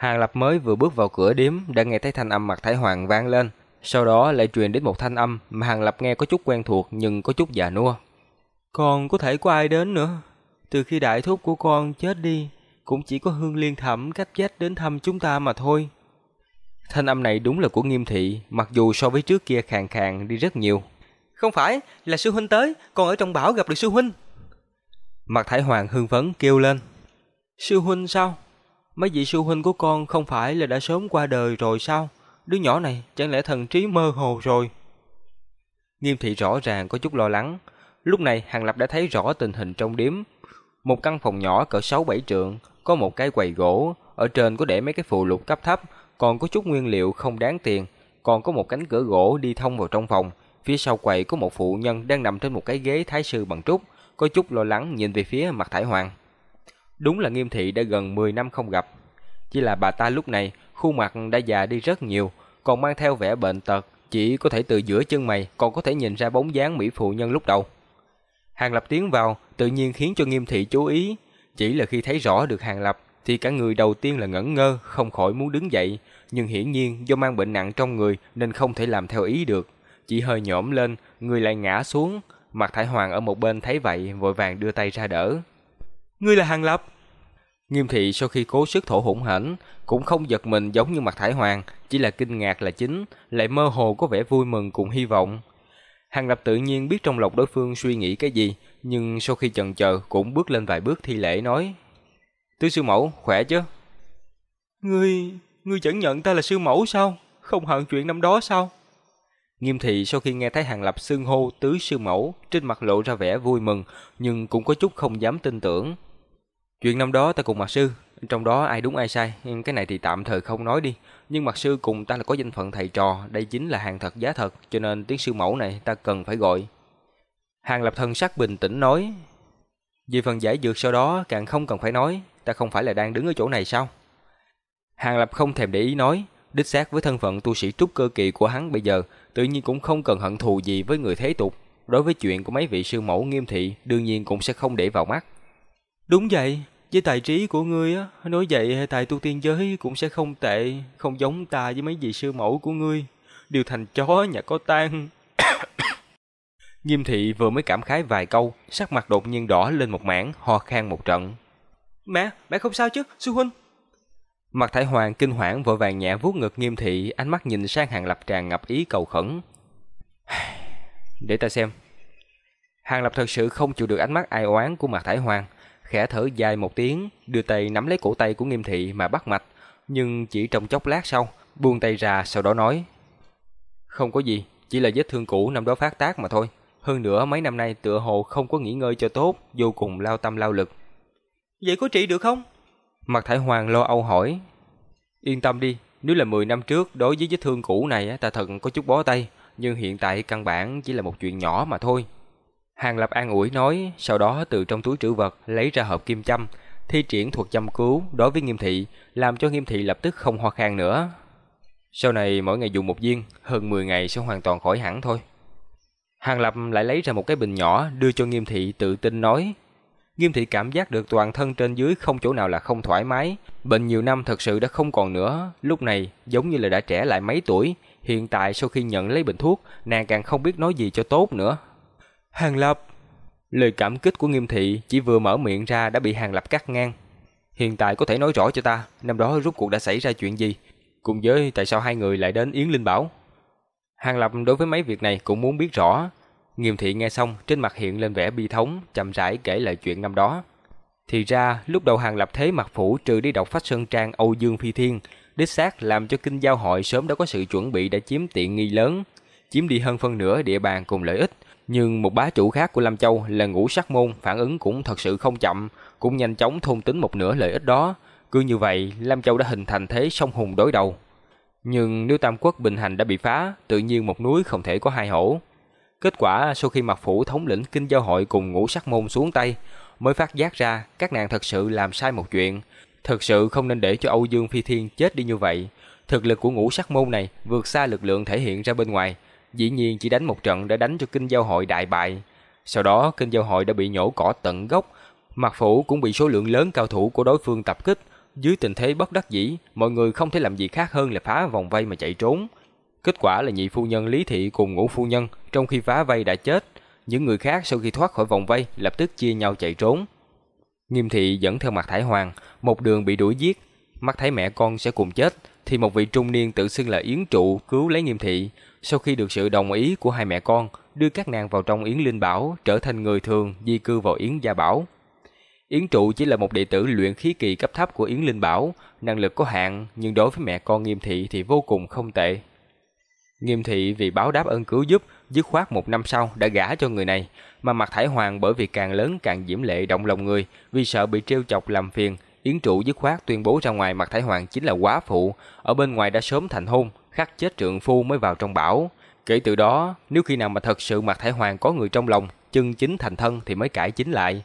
Hàng Lập mới vừa bước vào cửa điếm, đã nghe thấy thanh âm mặt Thái Hoàng vang lên. Sau đó lại truyền đến một thanh âm mà Hàng Lập nghe có chút quen thuộc nhưng có chút già nua. Còn có thể có ai đến nữa? Từ khi đại thúc của con chết đi, cũng chỉ có Hương Liên Thẩm cách vách đến thăm chúng ta mà thôi. Thanh âm này đúng là của Nghiêm Thị, mặc dù so với trước kia khàn khàn đi rất nhiều. Không phải, là sư huynh tới, con ở trong bảo gặp được sư huynh. Mặt Thái Hoàng hưng phấn kêu lên. Sư huynh sao? Mấy vị sư huynh của con không phải là đã sớm qua đời rồi sao? Đứa nhỏ này chẳng lẽ thần trí mơ hồ rồi? Nghiêm Thị rõ ràng có chút lo lắng. Lúc này Hàng Lập đã thấy rõ tình hình trong điếm. Một căn phòng nhỏ cỡ 6-7 trượng, có một cái quầy gỗ, ở trên có để mấy cái phụ lục cấp thấp, còn có chút nguyên liệu không đáng tiền, còn có một cánh cửa gỗ đi thông vào trong phòng. Phía sau quầy có một phụ nhân đang nằm trên một cái ghế thái sư bằng trúc, có chút lo lắng nhìn về phía mặt thải hoàng. Đúng là nghiêm thị đã gần 10 năm không gặp. Chỉ là bà ta lúc này, khuôn mặt đã già đi rất nhiều, còn mang theo vẻ bệnh tật, chỉ có thể từ giữa chân mày còn có thể nhìn ra bóng dáng mỹ phụ nhân lúc đầu. Hàng Lập tiến vào, tự nhiên khiến cho nghiêm thị chú ý. Chỉ là khi thấy rõ được Hàng Lập, thì cả người đầu tiên là ngẩn ngơ, không khỏi muốn đứng dậy, nhưng hiển nhiên do mang bệnh nặng trong người nên không thể làm theo ý được, chỉ hơi nhõm lên, người lại ngã xuống, Mặt Thải Hoàng ở một bên thấy vậy, vội vàng đưa tay ra đỡ. Ngươi là Hàng Lập? Nghiêm thị sau khi cố sức thổ hỗn hển, cũng không giật mình giống như Mặt Thải Hoàng, chỉ là kinh ngạc là chính, lại mơ hồ có vẻ vui mừng cùng hy vọng. Hàng Lập tự nhiên biết trong lòng đối phương suy nghĩ cái gì, nhưng sau khi chần chờ cũng bước lên vài bước thi lễ nói: Tứ sư mẫu, khỏe chứ? Ngươi, ngươi chẳng nhận ta là sư mẫu sao? Không hận chuyện năm đó sao? Nghiêm thị sau khi nghe thấy Hàng Lập xưng hô tứ sư mẫu, trên mặt lộ ra vẻ vui mừng, nhưng cũng có chút không dám tin tưởng. Chuyện năm đó ta cùng mặt sư, trong đó ai đúng ai sai, cái này thì tạm thời không nói đi. Nhưng mặt sư cùng ta là có danh phận thầy trò, đây chính là hàng thật giá thật, cho nên tiếng sư mẫu này ta cần phải gọi. Hàng Lập thân sắc bình tĩnh nói, vì phần giải dược sau đó càng không cần phải nói, ta không phải là đang đứng ở chỗ này sao? Hàng Lập không thèm để ý nói, đích xác với thân phận tu sĩ trúc cơ kỳ của hắn bây giờ, tự nhiên cũng không cần hận thù gì với người thế tục. Đối với chuyện của mấy vị sư mẫu nghiêm thị, đương nhiên cũng sẽ không để vào mắt. Đúng vậy, với tài trí của ngươi á, nói vậy tài tu tiên giới cũng sẽ không tệ, không giống ta với mấy vị sư mẫu của ngươi. Đều thành chó nhà có tan. Nghiêm thị vừa mới cảm khái vài câu, sắc mặt đột nhiên đỏ lên một mảng, ho khan một trận. Mẹ, mẹ không sao chứ, sư huynh. Mặt Thái Hoàng kinh hoảng vội vàng nhẹ vuốt ngực Nghiêm thị, ánh mắt nhìn sang Hàng Lập tràn ngập ý cầu khẩn. Để ta xem. Hàng Lập thật sự không chịu được ánh mắt ai oán của Mặt Thái Hoàng, khẽ thở dài một tiếng, đưa tay nắm lấy cổ tay của Nghiêm thị mà bắt mạch, nhưng chỉ trong chốc lát sau, buông tay ra sau đó nói: Không có gì, chỉ là vết thương cũ năm đó phát tác mà thôi. Hơn nữa mấy năm nay tựa hồ không có nghỉ ngơi cho tốt, vô cùng lao tâm lao lực. Vậy có trị được không? Mặt Thải Hoàng lo âu hỏi. Yên tâm đi, nếu là 10 năm trước đối với vết thương cũ này ta thật có chút bó tay, nhưng hiện tại căn bản chỉ là một chuyện nhỏ mà thôi. Hàng Lập an ủi nói, sau đó từ trong túi trữ vật lấy ra hộp kim châm, thi triển thuật châm cứu đối với Nghiêm Thị, làm cho Nghiêm Thị lập tức không ho khan nữa. Sau này mỗi ngày dùng một viên, hơn 10 ngày sẽ hoàn toàn khỏi hẳn thôi. Hàng Lập lại lấy ra một cái bình nhỏ đưa cho Nghiêm Thị tự tin nói. Nghiêm Thị cảm giác được toàn thân trên dưới không chỗ nào là không thoải mái. Bệnh nhiều năm thật sự đã không còn nữa. Lúc này giống như là đã trẻ lại mấy tuổi. Hiện tại sau khi nhận lấy bình thuốc, nàng càng không biết nói gì cho tốt nữa. Hàng Lập Lời cảm kích của Nghiêm Thị chỉ vừa mở miệng ra đã bị Hàng Lập cắt ngang. Hiện tại có thể nói rõ cho ta, năm đó rốt cuộc đã xảy ra chuyện gì, cùng với tại sao hai người lại đến Yến Linh Bảo. Hàng Lập đối với mấy việc này cũng muốn biết rõ. Nghiêm Thị nghe xong, trên mặt hiện lên vẻ bi thống, chậm rãi kể lại chuyện năm đó. Thì ra, lúc đầu Hàng Lập thế mặt phủ trừ đi đọc phách sơn trang Âu Dương Phi Thiên, đích xác làm cho kinh giao hội sớm đã có sự chuẩn bị đã chiếm tiện nghi lớn, chiếm đi hơn phân nửa địa bàn cùng lợi ích. Nhưng một bá chủ khác của Lam Châu là ngũ sắc môn phản ứng cũng thật sự không chậm, cũng nhanh chóng thôn tính một nửa lợi ích đó. Cứ như vậy, Lam Châu đã hình thành thế song hùng đối đầu. Nhưng nếu Tam Quốc Bình Hành đã bị phá, tự nhiên một núi không thể có hai hổ. Kết quả sau khi mặt phủ thống lĩnh kinh giao hội cùng ngũ sắc môn xuống tay, mới phát giác ra các nàng thật sự làm sai một chuyện. Thật sự không nên để cho Âu Dương Phi Thiên chết đi như vậy. Thực lực của ngũ sắc môn này vượt xa lực lượng thể hiện ra bên ngoài. Dĩ nhiên chỉ đánh một trận đã đánh cho kinh giao hội đại bại. Sau đó kinh giao hội đã bị nhổ cỏ tận gốc. Mặt phủ cũng bị số lượng lớn cao thủ của đối phương tập kích. Dưới tình thế bất đắc dĩ, mọi người không thể làm gì khác hơn là phá vòng vây mà chạy trốn. Kết quả là nhị phu nhân Lý Thị cùng ngũ phu nhân trong khi phá vây đã chết. Những người khác sau khi thoát khỏi vòng vây lập tức chia nhau chạy trốn. Nghiêm Thị dẫn theo mặt Thải Hoàng, một đường bị đuổi giết. Mắt thấy mẹ con sẽ cùng chết, thì một vị trung niên tự xưng là Yến Trụ cứu lấy Nghiêm Thị. Sau khi được sự đồng ý của hai mẹ con, đưa các nàng vào trong Yến Linh Bảo, trở thành người thường di cư vào Yến Gia Bảo. Yến Trụ chỉ là một đệ tử luyện khí kỳ cấp thấp của Yến Linh Bảo, năng lực có hạn, nhưng đối với mẹ con Nghiêm Thị thì vô cùng không tệ. Nghiêm Thị vì báo đáp ơn cứu giúp, dứt khoát một năm sau đã gả cho người này, mà mặt Thải Hoàng bởi vì càng lớn càng diễm lệ động lòng người, vì sợ bị trêu chọc làm phiền, Yến Trụ dứt khoát tuyên bố ra ngoài mặt Thái Hoàng chính là quá phụ, ở bên ngoài đã sớm thành hôn, khắc chết trượng phu mới vào trong bảo. Kể từ đó, nếu khi nào mà thật sự mặt Thái Hoàng có người trong lòng, chân chính thành thân thì mới cải chính lại.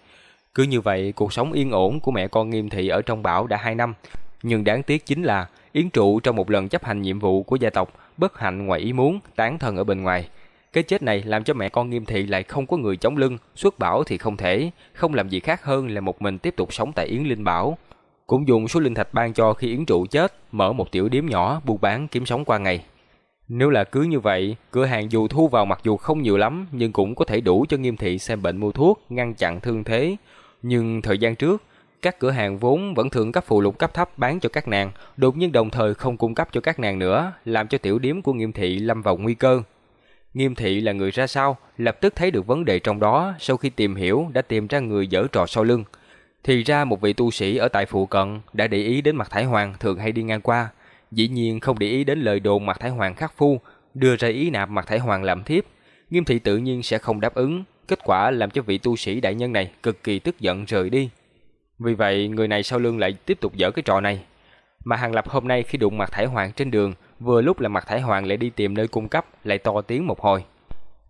Cứ như vậy, cuộc sống yên ổn của mẹ con Nghiêm Thị ở trong bảo đã 2 năm. Nhưng đáng tiếc chính là Yến Trụ trong một lần chấp hành nhiệm vụ của gia tộc, bất hạnh ngoài ý muốn, tán thân ở bên ngoài. Cái chết này làm cho mẹ con Nghiêm Thị lại không có người chống lưng, xuất bảo thì không thể, không làm gì khác hơn là một mình tiếp tục sống tại Yến Linh Bảo. Cũng dùng số linh thạch ban cho khi Yến Trụ chết, mở một tiểu điếm nhỏ buôn bán kiếm sống qua ngày. Nếu là cứ như vậy, cửa hàng dù thu vào mặc dù không nhiều lắm, nhưng cũng có thể đủ cho Nghiêm Thị xem bệnh mua thuốc, ngăn chặn thương thế. Nhưng thời gian trước, các cửa hàng vốn vẫn thường cấp phụ lục cấp thấp bán cho các nàng, đột nhiên đồng thời không cung cấp cho các nàng nữa, làm cho tiểu điếm của Nghiêm Thị lâm vào nguy cơ. Nghiêm Thị là người ra sao, lập tức thấy được vấn đề trong đó, sau khi tìm hiểu đã tìm ra người dở trò sau lưng. Thì ra một vị tu sĩ ở tại phụ cận đã để ý đến mặt Thái Hoàng thường hay đi ngang qua, dĩ nhiên không để ý đến lời đồn mặt Thái Hoàng khắc phu, đưa ra ý nạp mặt Thái Hoàng làm thiếp. Nghiêm thị tự nhiên sẽ không đáp ứng, kết quả làm cho vị tu sĩ đại nhân này cực kỳ tức giận rời đi. Vì vậy, người này sau lưng lại tiếp tục dở cái trò này. Mà Hàng Lập hôm nay khi đụng mặt Thái Hoàng trên đường, vừa lúc là mặt Thái Hoàng lại đi tìm nơi cung cấp, lại to tiếng một hồi.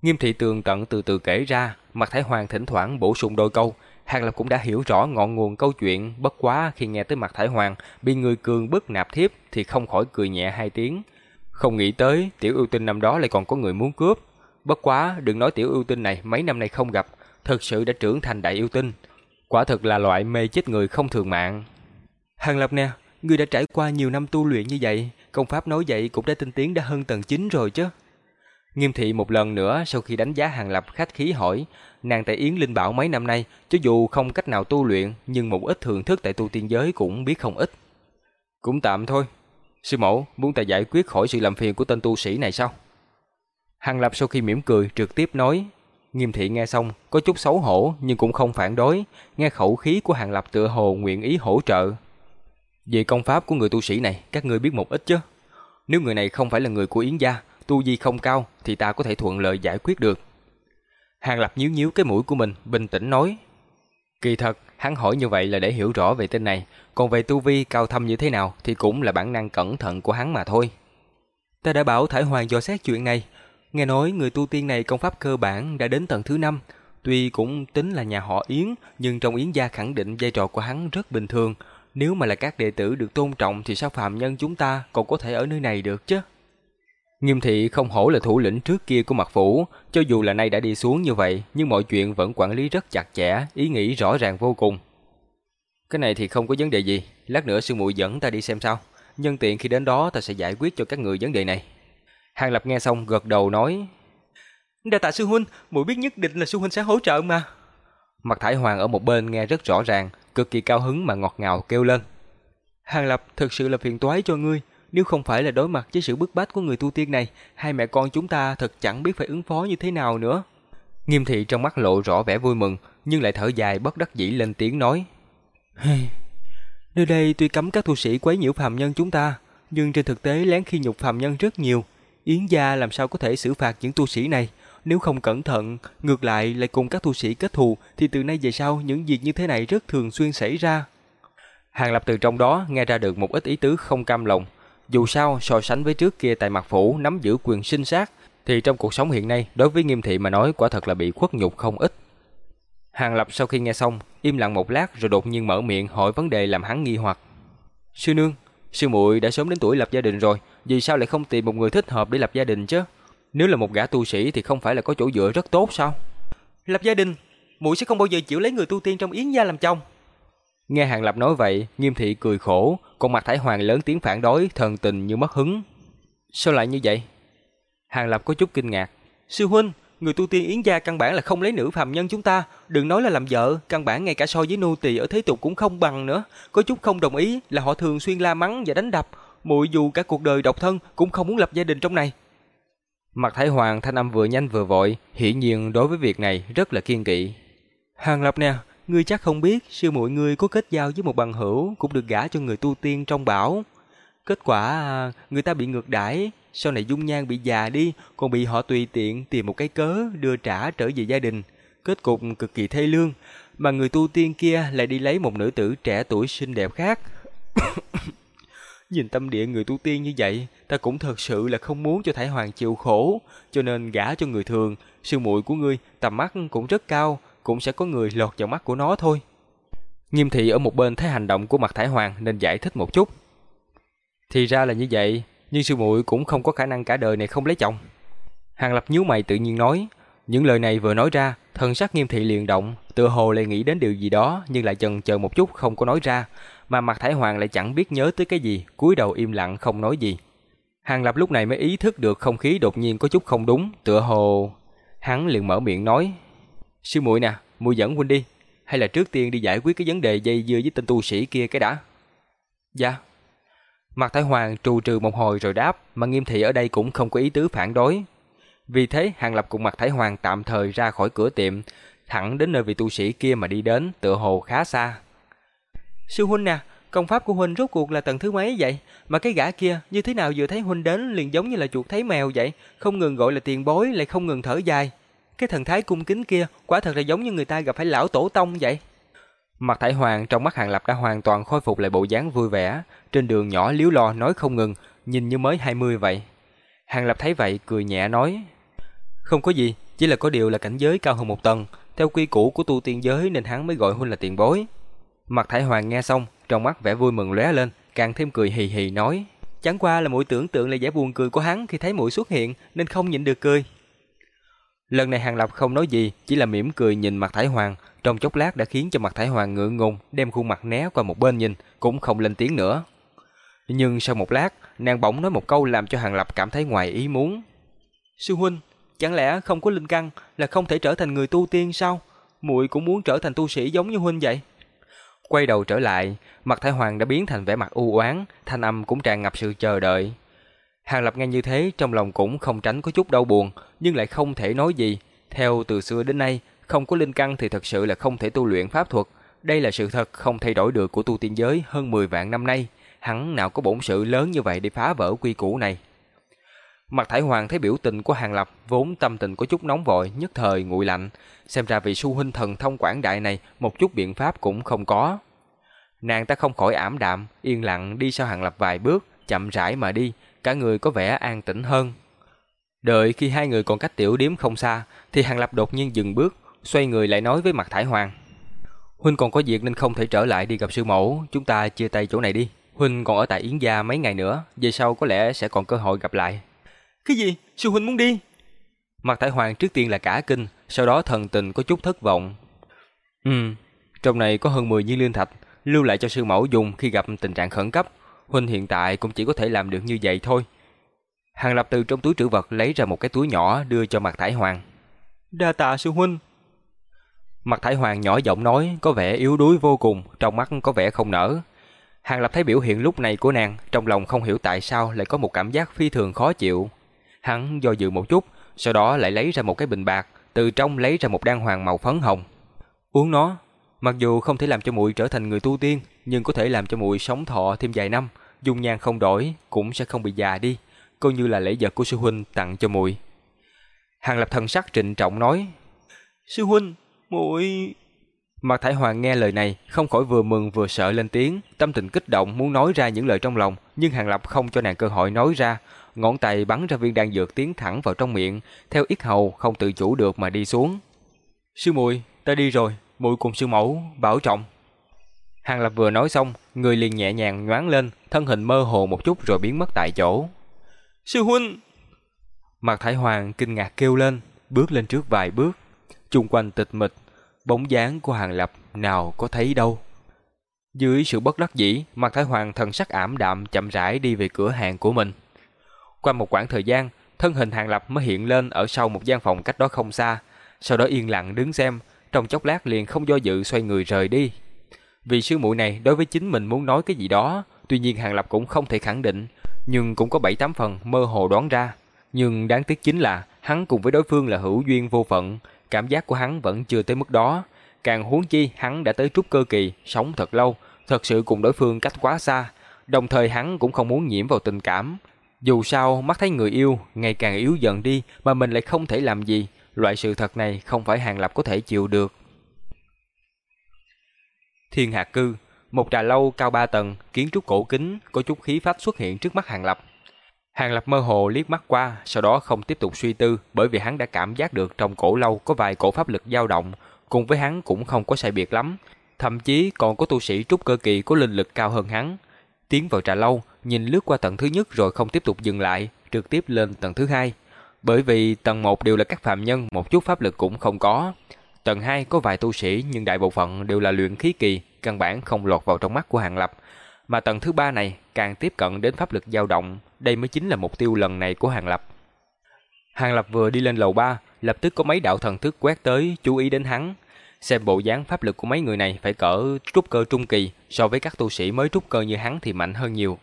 Nghiêm thị tường tận từ từ kể ra, mặt Thái Hoàng thỉnh thoảng bổ sung đôi câu, Hàng Lập cũng đã hiểu rõ ngọn nguồn câu chuyện, bất quá khi nghe tới mặt Thái Hoàng bị người cường bức nạp thiếp thì không khỏi cười nhẹ hai tiếng. Không nghĩ tới tiểu ưu tinh năm đó lại còn có người muốn cướp. Bất quá đừng nói tiểu ưu tinh này mấy năm nay không gặp, thật sự đã trưởng thành đại yêu tinh. Quả thực là loại mê chết người không thường mạng. Hàng Lập nè, ngươi đã trải qua nhiều năm tu luyện như vậy, công pháp nói vậy cũng đã tinh tiến đã hơn tầng 9 rồi chứ. Nghiêm thị một lần nữa sau khi đánh giá Hàng Lập khách khí hỏi, nàng tại Yến Linh Bảo mấy năm nay, cho dù không cách nào tu luyện, nhưng một ít thường thức tại tu tiên giới cũng biết không ít. Cũng tạm thôi. Sư mẫu, muốn ta giải quyết khỏi sự làm phiền của tên tu sĩ này sao? Hàng Lập sau khi mỉm cười trực tiếp nói, Nghiêm thị nghe xong, có chút xấu hổ nhưng cũng không phản đối, nghe khẩu khí của Hàng Lập tựa hồ nguyện ý hỗ trợ. Về công pháp của người tu sĩ này, các ngươi biết một ít chứ? Nếu người này không phải là người của Yến gia, tu vi không cao thì ta có thể thuận lợi giải quyết được. Hàng Lập nhíu nhíu cái mũi của mình, bình tĩnh nói. Kỳ thật, hắn hỏi như vậy là để hiểu rõ về tên này, còn về tu vi cao thâm như thế nào thì cũng là bản năng cẩn thận của hắn mà thôi. Ta đã bảo Thải Hoàng dò xét chuyện này. Nghe nói người tu tiên này công pháp cơ bản đã đến tầng thứ 5, tuy cũng tính là nhà họ Yến, nhưng trong Yến gia khẳng định vai trò của hắn rất bình thường. Nếu mà là các đệ tử được tôn trọng thì sao phạm nhân chúng ta còn có thể ở nơi này được chứ? Nghiêm thị không hổ là thủ lĩnh trước kia của mặt phủ, cho dù là nay đã đi xuống như vậy, nhưng mọi chuyện vẫn quản lý rất chặt chẽ, ý nghĩ rõ ràng vô cùng. Cái này thì không có vấn đề gì, lát nữa sư muội dẫn ta đi xem sao. Nhân tiện khi đến đó ta sẽ giải quyết cho các người vấn đề này. Hàng Lập nghe xong gật đầu nói. Đa tạ sư huynh, muội biết nhất định là sư huynh sẽ hỗ trợ mà. Mặt Thải Hoàng ở một bên nghe rất rõ ràng, cực kỳ cao hứng mà ngọt ngào kêu lên. Hàng Lập thực sự là phiền toái cho ngươi, nếu không phải là đối mặt với sự bức bách của người tu tiên này, hai mẹ con chúng ta thật chẳng biết phải ứng phó như thế nào nữa. Nghiêm thị trong mắt lộ rõ vẻ vui mừng, nhưng lại thở dài bất đắc dĩ lên tiếng nói. Nơi đây tuy cấm các tu sĩ quấy nhiễu phàm nhân chúng ta, nhưng trên thực tế lén khi nhục phàm nhân rất nhiều. Yến gia làm sao có thể xử phạt những tu sĩ này? Nếu không cẩn thận, ngược lại lại cùng các tu sĩ kết thù, thì từ nay về sau những việc như thế này rất thường xuyên xảy ra. Hàng Lập từ trong đó nghe ra được một ít ý tứ không cam lòng. Dù sao, so sánh với trước kia tại mặt phủ nắm giữ quyền sinh sát, thì trong cuộc sống hiện nay, đối với nghiêm thị mà nói quả thật là bị khuất nhục không ít. Hàng Lập sau khi nghe xong, im lặng một lát rồi đột nhiên mở miệng hỏi vấn đề làm hắn nghi hoặc. Sư nương, sư muội đã sớm đến tuổi lập gia đình rồi, vì sao lại không tìm một người thích hợp để lập gia đình chứ? Nếu là một gã tu sĩ thì không phải là có chỗ dựa rất tốt sao? Lập gia đình, muội sẽ không bao giờ chịu lấy người tu tiên trong yến gia làm chồng. Nghe Hàng Lập nói vậy, Nghiêm thị cười khổ, còn mặt Thải Hoàng lớn tiếng phản đối, thần tình như mất hứng. Sao lại như vậy? Hàng Lập có chút kinh ngạc. Sư huynh, người tu tiên yến gia căn bản là không lấy nữ phàm nhân chúng ta, đừng nói là làm vợ, căn bản ngay cả so với nô tỳ ở thế tục cũng không bằng nữa. Có chút không đồng ý là họ thường xuyên la mắng và đánh đập, muội dù cả cuộc đời độc thân cũng không muốn lập gia đình trong này. Mặt Thái Hoàng thanh âm vừa nhanh vừa vội, hiển nhiên đối với việc này rất là kiên kỵ. Hàng Lập nè, ngươi chắc không biết, sư muội ngươi có kết giao với một bằng hữu cũng được gả cho người tu tiên trong bảo. Kết quả à, người ta bị ngược đãi, sau này dung nhan bị già đi, còn bị họ tùy tiện tìm một cái cớ đưa trả trở về gia đình. Kết cục cực kỳ thê lương, mà người tu tiên kia lại đi lấy một nữ tử trẻ tuổi xinh đẹp khác. Nhìn tâm địa người tu tiên như vậy, ta cũng thật sự là không muốn cho thái Hoàng chịu khổ, cho nên gả cho người thường, sư muội của ngươi tầm mắt cũng rất cao, cũng sẽ có người lọt vào mắt của nó thôi. Nghiêm thị ở một bên thấy hành động của mặt thái Hoàng nên giải thích một chút. Thì ra là như vậy, nhưng sư muội cũng không có khả năng cả đời này không lấy chồng. Hàng Lập nhíu mày tự nhiên nói, những lời này vừa nói ra, thần sắc Nghiêm thị liền động, tựa hồ lại nghĩ đến điều gì đó nhưng lại chần chờ một chút không có nói ra, mà mặt thái Hoàng lại chẳng biết nhớ tới cái gì, cúi đầu im lặng không nói gì. Hàng Lập lúc này mới ý thức được không khí đột nhiên có chút không đúng, tựa hồ hắn liền mở miệng nói: "Sư muội nè, muội dẫn huynh đi, hay là trước tiên đi giải quyết cái vấn đề dây dưa với tên tu sĩ kia cái đã?" "Dạ." Mặt Thái Hoàng trù trừ một hồi rồi đáp, mà Nghiêm thị ở đây cũng không có ý tứ phản đối. Vì thế, Hàng Lập cùng Mặt Thái Hoàng tạm thời ra khỏi cửa tiệm, thẳng đến nơi vị tu sĩ kia mà đi đến, tựa hồ khá xa. Sư huynh nè, công pháp của huynh rốt cuộc là tầng thứ mấy vậy? Mà cái gã kia như thế nào vừa thấy huynh đến liền giống như là chuột thấy mèo vậy, không ngừng gọi là tiền bối lại không ngừng thở dài. Cái thần thái cung kính kia quả thật là giống như người ta gặp phải lão tổ tông vậy. Mặt Thải Hoàng trong mắt Hàng Lập đã hoàn toàn khôi phục lại bộ dáng vui vẻ, trên đường nhỏ liếu lo nói không ngừng, nhìn như mới 20 vậy. Hàng Lập thấy vậy cười nhẹ nói: "Không có gì, chỉ là có điều là cảnh giới cao hơn một tầng, theo quy củ của tu tiên giới nên hắn mới gọi huynh là tiền bối." Mặt Thải Hoàng nghe xong, trong mắt vẻ vui mừng lóe lên, càng thêm cười hì hì nói: "Chẳng qua là muội tưởng tượng là vẻ buồn cười của hắn khi thấy muội xuất hiện nên không nhịn được cười." Lần này Hàng Lập không nói gì, chỉ là mỉm cười nhìn mặt thái Hoàng, trong chốc lát đã khiến cho mặt thái Hoàng ngượng ngùng, đem khuôn mặt né qua một bên nhìn, cũng không lên tiếng nữa. Nhưng sau một lát, nàng bỗng nói một câu làm cho Hàng Lập cảm thấy ngoài ý muốn. Sư huynh, chẳng lẽ không có linh căn là không thể trở thành người tu tiên sao? Muội cũng muốn trở thành tu sĩ giống như huynh vậy. Quay đầu trở lại, mặt Thái Hoàng đã biến thành vẻ mặt u oán, thanh âm cũng tràn ngập sự chờ đợi. Hàng Lập nghe như thế, trong lòng cũng không tránh có chút đau buồn, nhưng lại không thể nói gì. Theo từ xưa đến nay, không có linh căn thì thật sự là không thể tu luyện pháp thuật. Đây là sự thật không thay đổi được của tu tiên giới hơn 10 vạn năm nay. Hắn nào có bổn sự lớn như vậy để phá vỡ quy củ này. Mặt Thải Hoàng thấy biểu tình của Hàng Lập vốn tâm tình có chút nóng vội, nhất thời nguội lạnh, xem ra vị su huynh thần thông quảng đại này một chút biện pháp cũng không có. Nàng ta không khỏi ảm đạm, yên lặng đi sau Hàng Lập vài bước, chậm rãi mà đi, cả người có vẻ an tĩnh hơn. Đợi khi hai người còn cách tiểu điếm không xa, thì Hàng Lập đột nhiên dừng bước, xoay người lại nói với Mặt Thải Hoàng. Huynh còn có việc nên không thể trở lại đi gặp sư mẫu, chúng ta chia tay chỗ này đi. Huynh còn ở tại Yến Gia mấy ngày nữa, về sau có lẽ sẽ còn cơ hội gặp lại. Cái gì? Sư Huynh muốn đi? Mặt Thái Hoàng trước tiên là cả kinh, sau đó thần tình có chút thất vọng. Ừ, trong này có hơn 10 viên linh thạch, lưu lại cho sư mẫu dùng khi gặp tình trạng khẩn cấp. Huynh hiện tại cũng chỉ có thể làm được như vậy thôi. Hàng Lập từ trong túi trữ vật lấy ra một cái túi nhỏ đưa cho Mặt Thái Hoàng. Đa tạ sư huynh. Mặt Thái Hoàng nhỏ giọng nói, có vẻ yếu đuối vô cùng, trong mắt có vẻ không nở. Hàng Lập thấy biểu hiện lúc này của nàng, trong lòng không hiểu tại sao lại có một cảm giác phi thường khó chịu. Hắn do dự một chút, sau đó lại lấy ra một cái bình bạc, từ trong lấy ra một đan hoàng màu phấn hồng. Uống nó, mặc dù không thể làm cho muội trở thành người tu tiên, nhưng có thể làm cho muội sống thọ thêm vài năm, dung nhan không đổi, cũng sẽ không bị già đi, coi như là lễ vật của sư huynh tặng cho muội. Hàng Lập thần sắc trịnh trọng nói: "Sư huynh, muội Mạc Thải Hoàng nghe lời này, không khỏi vừa mừng vừa sợ lên tiếng, tâm tình kích động muốn nói ra những lời trong lòng, nhưng Hàng Lập không cho nàng cơ hội nói ra, ngón tay bắn ra viên đan dược tiến thẳng vào trong miệng, theo ít hầu không tự chủ được mà đi xuống. "Sư muội, ta đi rồi, muội cùng sư mẫu bảo trọng." Hàng Lập vừa nói xong, người liền nhẹ nhàng nhoáng lên, thân hình mơ hồ một chút rồi biến mất tại chỗ. "Sư huynh!" Mạc Thải Hoàng kinh ngạc kêu lên, bước lên trước vài bước, chung quanh tịch mịch, bóng dáng của Hàng Lập nào có thấy đâu. Dưới sự bất đắc dĩ, Mạc Thái Hoàng thần sắc ảm đạm chậm rãi đi về cửa hàng của mình. Qua một quãng thời gian, thân hình Hàng Lập mới hiện lên ở sau một gian phòng cách đó không xa, sau đó yên lặng đứng xem, trong chốc lát liền không do dự xoay người rời đi. Vì sư muội này đối với chính mình muốn nói cái gì đó, tuy nhiên Hàng Lập cũng không thể khẳng định, nhưng cũng có bảy tám phần mơ hồ đoán ra. Nhưng đáng tiếc chính là hắn cùng với đối phương là hữu duyên vô phận, cảm giác của hắn vẫn chưa tới mức đó. Càng huống chi hắn đã tới trúc cơ kỳ, sống thật lâu, thật sự cùng đối phương cách quá xa. Đồng thời hắn cũng không muốn nhiễm vào tình cảm. Dù sao, mắt thấy người yêu ngày càng yếu dần đi mà mình lại không thể làm gì. Loại sự thật này không phải Hàng Lập có thể chịu được. Thiên Hạc Cư Một trà lâu cao ba tầng, kiến trúc cổ kính, có chút khí phách xuất hiện trước mắt Hàng Lập. Hàng Lập mơ hồ liếc mắt qua, sau đó không tiếp tục suy tư, bởi vì hắn đã cảm giác được trong cổ lâu có vài cổ pháp lực dao động, cùng với hắn cũng không có sai biệt lắm, thậm chí còn có tu sĩ trúc cơ kỳ có linh lực cao hơn hắn. Tiến vào trà lâu, nhìn lướt qua tầng thứ nhất rồi không tiếp tục dừng lại, trực tiếp lên tầng thứ hai. Bởi vì tầng 1 đều là các phạm nhân, một chút pháp lực cũng không có. Tầng 2 có vài tu sĩ nhưng đại bộ phận đều là luyện khí kỳ, căn bản không lọt vào trong mắt của Hàng Lập. Mà tầng thứ ba này càng tiếp cận đến pháp lực dao động, đây mới chính là mục tiêu lần này của Hàng Lập. Hàng Lập vừa đi lên lầu 3, lập tức có mấy đạo thần thức quét tới, chú ý đến hắn. Xem bộ dáng pháp lực của mấy người này phải cỡ trúc cơ trung kỳ, so với các tu sĩ mới trúc cơ như hắn thì mạnh hơn nhiều.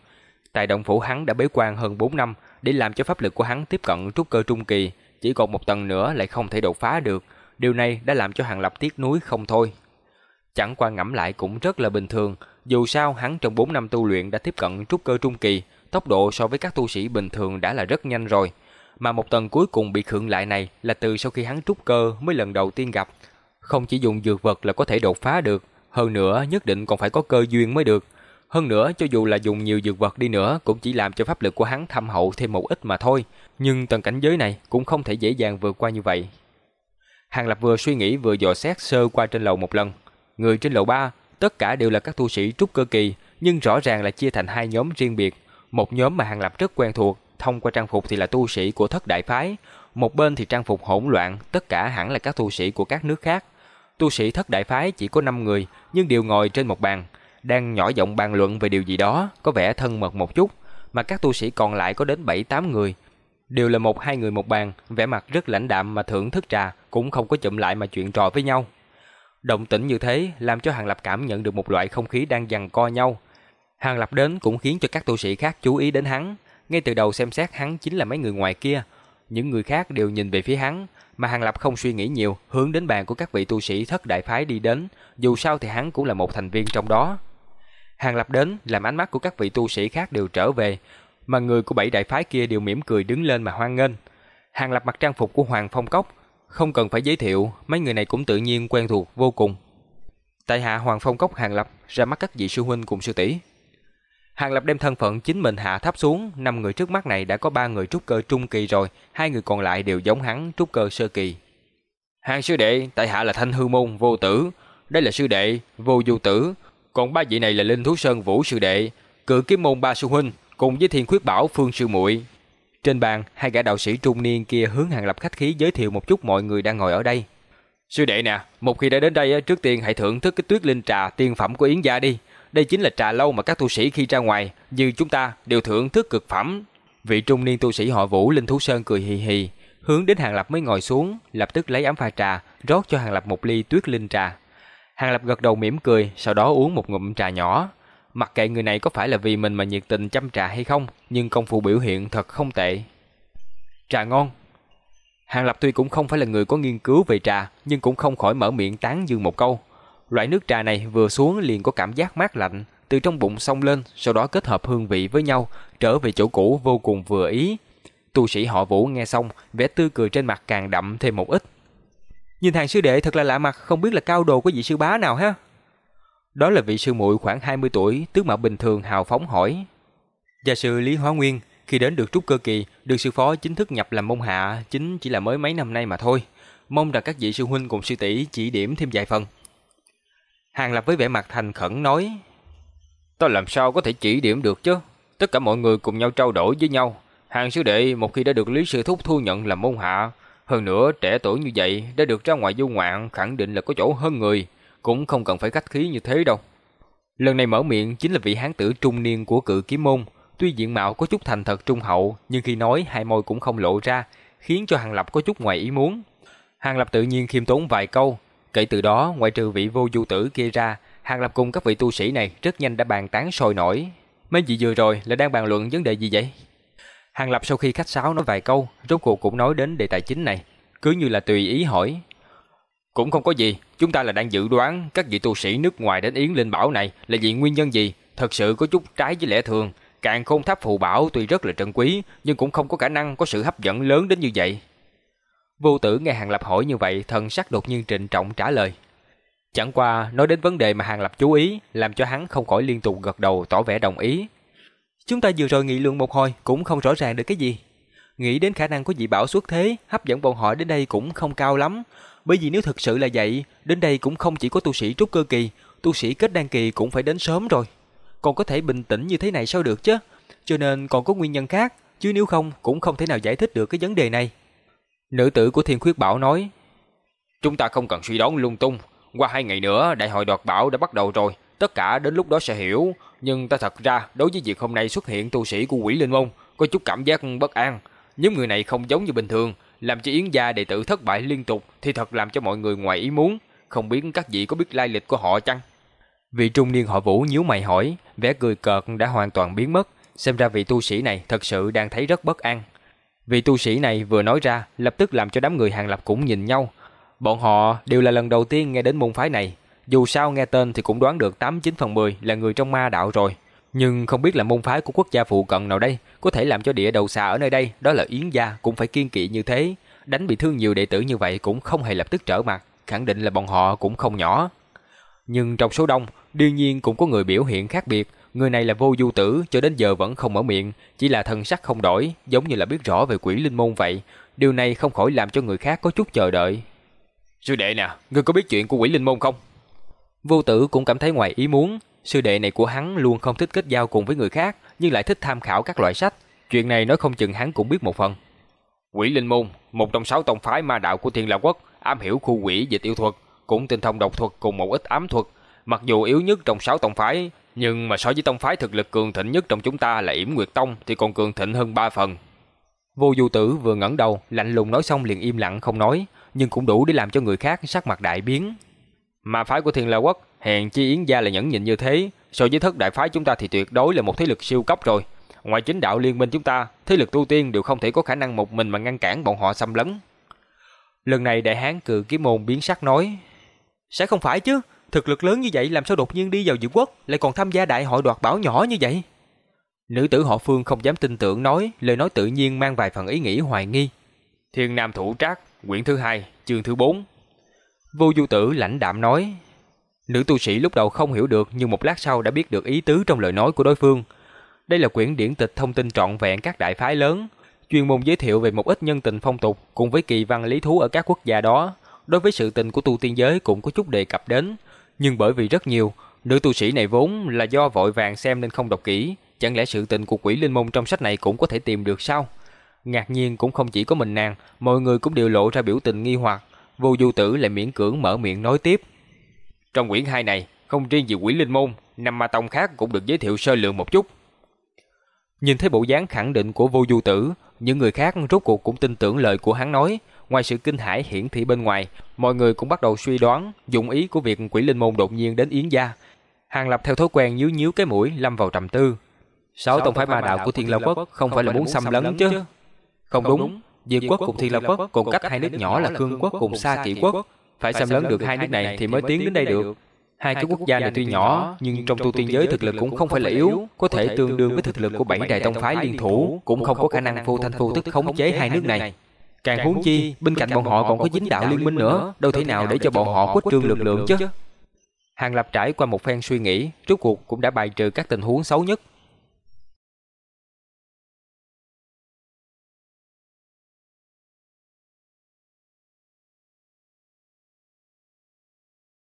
Tại động phủ hắn đã bế quan hơn 4 năm, để làm cho pháp lực của hắn tiếp cận trúc cơ trung kỳ, chỉ còn một tầng nữa lại không thể đột phá được. Điều này đã làm cho Hàng Lập tiếc nuối không thôi. Chẳng qua ngẫm lại cũng rất là bình thường, dù sao hắn trong 4 năm tu luyện đã tiếp cận trúc cơ trung kỳ, tốc độ so với các tu sĩ bình thường đã là rất nhanh rồi. Mà một tầng cuối cùng bị khựng lại này là từ sau khi hắn trúc cơ mới lần đầu tiên gặp. Không chỉ dùng dược vật là có thể đột phá được, hơn nữa nhất định còn phải có cơ duyên mới được. Hơn nữa cho dù là dùng nhiều dược vật đi nữa cũng chỉ làm cho pháp lực của hắn thâm hậu thêm một ít mà thôi. Nhưng tầng cảnh giới này cũng không thể dễ dàng vượt qua như vậy. Hàng Lập vừa suy nghĩ vừa dò xét sơ qua trên lầu một lần. Người trên lầu 3, tất cả đều là các tu sĩ trúc cơ kỳ, nhưng rõ ràng là chia thành hai nhóm riêng biệt. Một nhóm mà Hàng Lập rất quen thuộc, thông qua trang phục thì là tu sĩ của thất đại phái, một bên thì trang phục hỗn loạn, tất cả hẳn là các tu sĩ của các nước khác. Tu sĩ thất đại phái chỉ có 5 người, nhưng đều ngồi trên một bàn, đang nhỏ giọng bàn luận về điều gì đó, có vẻ thân mật một chút, mà các tu sĩ còn lại có đến 7-8 người, đều là một hai người một bàn, vẻ mặt rất lãnh đạm mà thưởng thức trà, cũng không có chụm lại mà chuyện trò với nhau. Động tĩnh như thế làm cho Hàng Lập cảm nhận được một loại không khí đang giằng co nhau. Hàng Lập đến cũng khiến cho các tu sĩ khác chú ý đến hắn, ngay từ đầu xem xét hắn chính là mấy người ngoài kia. Những người khác đều nhìn về phía hắn, mà Hàng Lập không suy nghĩ nhiều, hướng đến bàn của các vị tu sĩ thất đại phái đi đến, dù sao thì hắn cũng là một thành viên trong đó. Hàng Lập đến làm ánh mắt của các vị tu sĩ khác đều trở về, mà người của bảy đại phái kia đều mỉm cười đứng lên mà hoan nghênh. Hàng Lập mặc trang phục của Hoàng Phong Cốc, không cần phải giới thiệu, mấy người này cũng tự nhiên quen thuộc vô cùng. Tại hạ Hoàng Phong Cốc Hàng Lập ra mắt các vị sư huynh cùng sư tỷ. Hàng Lập đem thân phận chính mình hạ thấp xuống, năm người trước mắt này đã có ba người trúc cơ trung kỳ rồi, hai người còn lại đều giống hắn trúc cơ sơ kỳ. Hàng sư đệ, tại hạ là Thanh Hư Môn Vô Tử, đây là sư đệ Vô Du Tử, còn ba vị này là Linh Thú Sơn Vũ sư đệ, Cự Kiếm Môn ba sư huynh, cùng với Thiên Khuyết Bảo Phương sư muội. Trên bàn, hai gã đạo sĩ trung niên kia hướng Hàng Lập khách khí giới thiệu một chút mọi người đang ngồi ở đây. Sư đệ nè, một khi đã đến đây trước tiên hãy thưởng thức cái tuyết linh trà tiên phẩm của Yến gia đi. Đây chính là trà lâu mà các tu sĩ khi ra ngoài, như chúng ta đều thưởng thức cực phẩm. Vị trung niên tu sĩ họ Vũ Linh Thú Sơn cười hì hì, hướng đến Hàng Lập mới ngồi xuống, lập tức lấy ấm pha trà, rót cho Hàng Lập một ly tuyết linh trà. Hàng Lập gật đầu mỉm cười, sau đó uống một ngụm trà nhỏ. Mặc kệ người này có phải là vì mình mà nhiệt tình chăm trà hay không, nhưng công phu biểu hiện thật không tệ. Trà ngon. Hàng Lập tuy cũng không phải là người có nghiên cứu về trà, nhưng cũng không khỏi mở miệng tán dương một câu. Loại nước trà này vừa xuống liền có cảm giác mát lạnh, từ trong bụng xông lên, sau đó kết hợp hương vị với nhau, trở về chỗ cũ vô cùng vừa ý. Tu sĩ họ Vũ nghe xong, vẻ tươi cười trên mặt càng đậm thêm một ít. Nhìn hàng sư đệ thật là lạ mặt, không biết là cao đồ của vị sư bá nào ha. Đó là vị sư muội khoảng 20 tuổi, tướng mạo bình thường hào phóng hỏi. Gia sư Lý Hóa Nguyên, khi đến được trúc cơ kỳ, được sư phó chính thức nhập làm môn hạ, chính chỉ là mới mấy năm nay mà thôi. Mong rằng các vị sư huynh cùng sư tỷ chỉ điểm thêm vài phần. Hàng Lập với vẻ mặt thành khẩn nói, Ta làm sao có thể chỉ điểm được chứ? Tất cả mọi người cùng nhau trao đổi với nhau. Hàng sư đệ một khi đã được Lý Sư Thúc thu nhận làm môn hạ, hơn nữa trẻ tuổi như vậy đã được ra ngoài du ngoạn khẳng định là có chỗ hơn người, cũng không cần phải khách khí như thế đâu. Lần này mở miệng chính là vị hán tử trung niên của cự kiếm môn, tuy diện mạo có chút thành thật trung hậu, nhưng khi nói hai môi cũng không lộ ra, khiến cho Hàng Lập có chút ngoài ý muốn. Hàng Lập tự nhiên khiêm tốn vài câu, kể từ đó ngoại trừ vị vô du tử kia ra, Hàng Lập cùng các vị tu sĩ này rất nhanh đã bàn tán sôi nổi. Mấy vị vừa rồi là đang bàn luận vấn đề gì vậy? Hàng Lập sau khi khách sáo nói vài câu, rốt cuộc cũng nói đến đề tài chính này, cứ như là tùy ý hỏi. Cũng không có gì, chúng ta là đang dự đoán các vị tu sĩ nước ngoài đến Yến Linh Bảo này là vì nguyên nhân gì, thật sự có chút trái với lẽ thường. Càng khôn tháp phù bảo tuy rất là trân quý, nhưng cũng không có khả năng có sự hấp dẫn lớn đến như vậy. Vô tử nghe Hàng Lập hỏi như vậy, thần sắc đột nhiên trịnh trọng trả lời. Chẳng qua nói đến vấn đề mà Hàng Lập chú ý, làm cho hắn không khỏi liên tục gật đầu tỏ vẻ đồng ý. Chúng ta vừa rồi nghị luận một hồi cũng không rõ ràng được cái gì. Nghĩ đến khả năng của dị bảo xuất thế, hấp dẫn bọn họ đến đây cũng không cao lắm. Bởi vì nếu thực sự là vậy, đến đây cũng không chỉ có tu sĩ trúc cơ kỳ, tu sĩ kết đan kỳ cũng phải đến sớm rồi. Còn có thể bình tĩnh như thế này sao được chứ? Cho nên còn có nguyên nhân khác, chứ nếu không cũng không thể nào giải thích được cái vấn đề này. Nữ tử của Thiên Khuyết Bảo nói, Chúng ta không cần suy đoán lung tung, qua hai ngày nữa đại hội đoạt bảo đã bắt đầu rồi, tất cả đến lúc đó sẽ hiểu. Nhưng ta thật ra đối với việc hôm nay xuất hiện tu sĩ của quỷ linh môn, có chút cảm giác bất an. Những người này không giống như bình thường, làm cho Yến gia đệ tử thất bại liên tục thì thật làm cho mọi người ngoài ý muốn. Không biết các vị có biết lai lịch của họ chăng? Vị trung niên họ Vũ nhíu mày hỏi, vẻ cười cợt đã hoàn toàn biến mất. Xem ra vị tu sĩ này thật sự đang thấy rất bất an. Vị tu sĩ này vừa nói ra, lập tức làm cho đám người hàng lập cũng nhìn nhau. Bọn họ đều là lần đầu tiên nghe đến môn phái này. Dù sao nghe tên thì cũng đoán được 89 phần 10 là người trong ma đạo rồi. Nhưng không biết là môn phái của quốc gia phụ cận nào đây có thể làm cho địa đầu xà ở nơi đây, đó là Yến gia cũng phải kiên kỵ như thế. Đánh bị thương nhiều đệ tử như vậy cũng không hề lập tức trở mặt, khẳng định là bọn họ cũng không nhỏ. Nhưng trong số đông, đương nhiên cũng có người biểu hiện khác biệt. Người này là vô du tử, cho đến giờ vẫn không mở miệng, chỉ là thần sắc không đổi, giống như là biết rõ về quỷ linh môn vậy. Điều này không khỏi làm cho người khác có chút chờ đợi. Sư đệ nè, ngươi có biết chuyện của quỷ linh môn không? Vô tử cũng cảm thấy ngoài ý muốn, sư đệ này của hắn luôn không thích kết giao cùng với người khác, nhưng lại thích tham khảo các loại sách. Chuyện này nói không chừng hắn cũng biết một phần. Quỷ Linh Môn, một trong sáu tông phái ma đạo của Thiên La Quốc, am hiểu khu quỷ dịch yêu thuật, cũng tinh thông độc thuật cùng một ít ám thuật. Mặc dù yếu nhất trong sáu tông phái, nhưng mà so với tông phái thực lực cường thịnh nhất trong chúng ta là Yểm Nguyệt Tông thì còn cường thịnh hơn ba phần. Vô Du Tử vừa ngẩng đầu, lạnh lùng nói xong liền im lặng không nói, nhưng cũng đủ để làm cho người khác sắc mặt đại biến. Ma phái của Thiên La Quốc, hèn chi Yến gia là nhẫn nhịn như thế, so với thất đại phái chúng ta thì tuyệt đối là một thế lực siêu cấp rồi. Ngoài chính đạo liên minh chúng ta, thế lực tu tiên đều không thể có khả năng một mình mà ngăn cản bọn họ xâm lấn. Lần này đại hán cự kiếm môn biến sắc nói, sẽ không phải chứ, thực lực lớn như vậy làm sao đột nhiên đi vào dự quốc, lại còn tham gia đại hội đoạt bảo nhỏ như vậy? Nữ tử họ Phương không dám tin tưởng nói, lời nói tự nhiên mang vài phần ý nghĩ hoài nghi. Thiên Nam Thủ Trác, quyển thứ hai, chương thứ 4. Vô Du Tử lãnh đạm nói. Nữ tu sĩ lúc đầu không hiểu được nhưng một lát sau đã biết được ý tứ trong lời nói của đối phương. Đây là quyển điển tịch thông tin trọn vẹn các đại phái lớn, chuyên môn giới thiệu về một ít nhân tình phong tục cùng với kỳ văn lý thú ở các quốc gia đó. Đối với sự tình của tu tiên giới cũng có chút đề cập đến, nhưng bởi vì rất nhiều, nữ tu sĩ này vốn là do vội vàng xem nên không đọc kỹ, chẳng lẽ sự tình của quỷ linh môn trong sách này cũng có thể tìm được sao? Ngạc nhiên cũng không chỉ có mình nàng, mọi người cũng đều lộ ra biểu tình nghi hoặc, vô du tử lại miễn cưỡng mở miệng nói tiếp. Trong quyển 2 này, không riêng gì quỷ linh môn, năm ma tông khác cũng được giới thiệu sơ lược một chút. Nhìn thấy bộ dáng khẳng định của vô du tử, những người khác rốt cuộc cũng tin tưởng lời của hắn nói. Ngoài sự kinh hãi hiển thị bên ngoài, mọi người cũng bắt đầu suy đoán dụng ý của việc quỷ linh môn đột nhiên đến Yến gia. Hàng Lập theo thói quen nhíu nhíu cái mũi lâm vào trầm tư. Sáu tông phái ma đạo của Thiên Long Quốc không phải là muốn xâm lấn chứ? Không đúng, Diệt quốc cùng Thiên Long Quốc cùng cách hai nước nhỏ là Cương Quốc cùng Sa Kỵ Quốc, phải xâm lấn được hai nước này thì mới tiến đến đây được. Hai cái quốc gia này tuy nhỏ, nhưng trong tu tiên giới thực lực cũng không phải là yếu, có thể tương đương với thực lực của bảy đại tông phái liên thủ, cũng không có khả năng vô thanh vô tức khống chế hai nước này. Càng huống chi, bên cạnh bọn họ còn có dính đạo liên minh nữa, đâu thể nào để cho bọn họ khuếch trương lực lượng chứ. Hàng Lập trải qua một phen suy nghĩ, rốt cuộc cũng đã bài trừ các tình huống xấu nhất,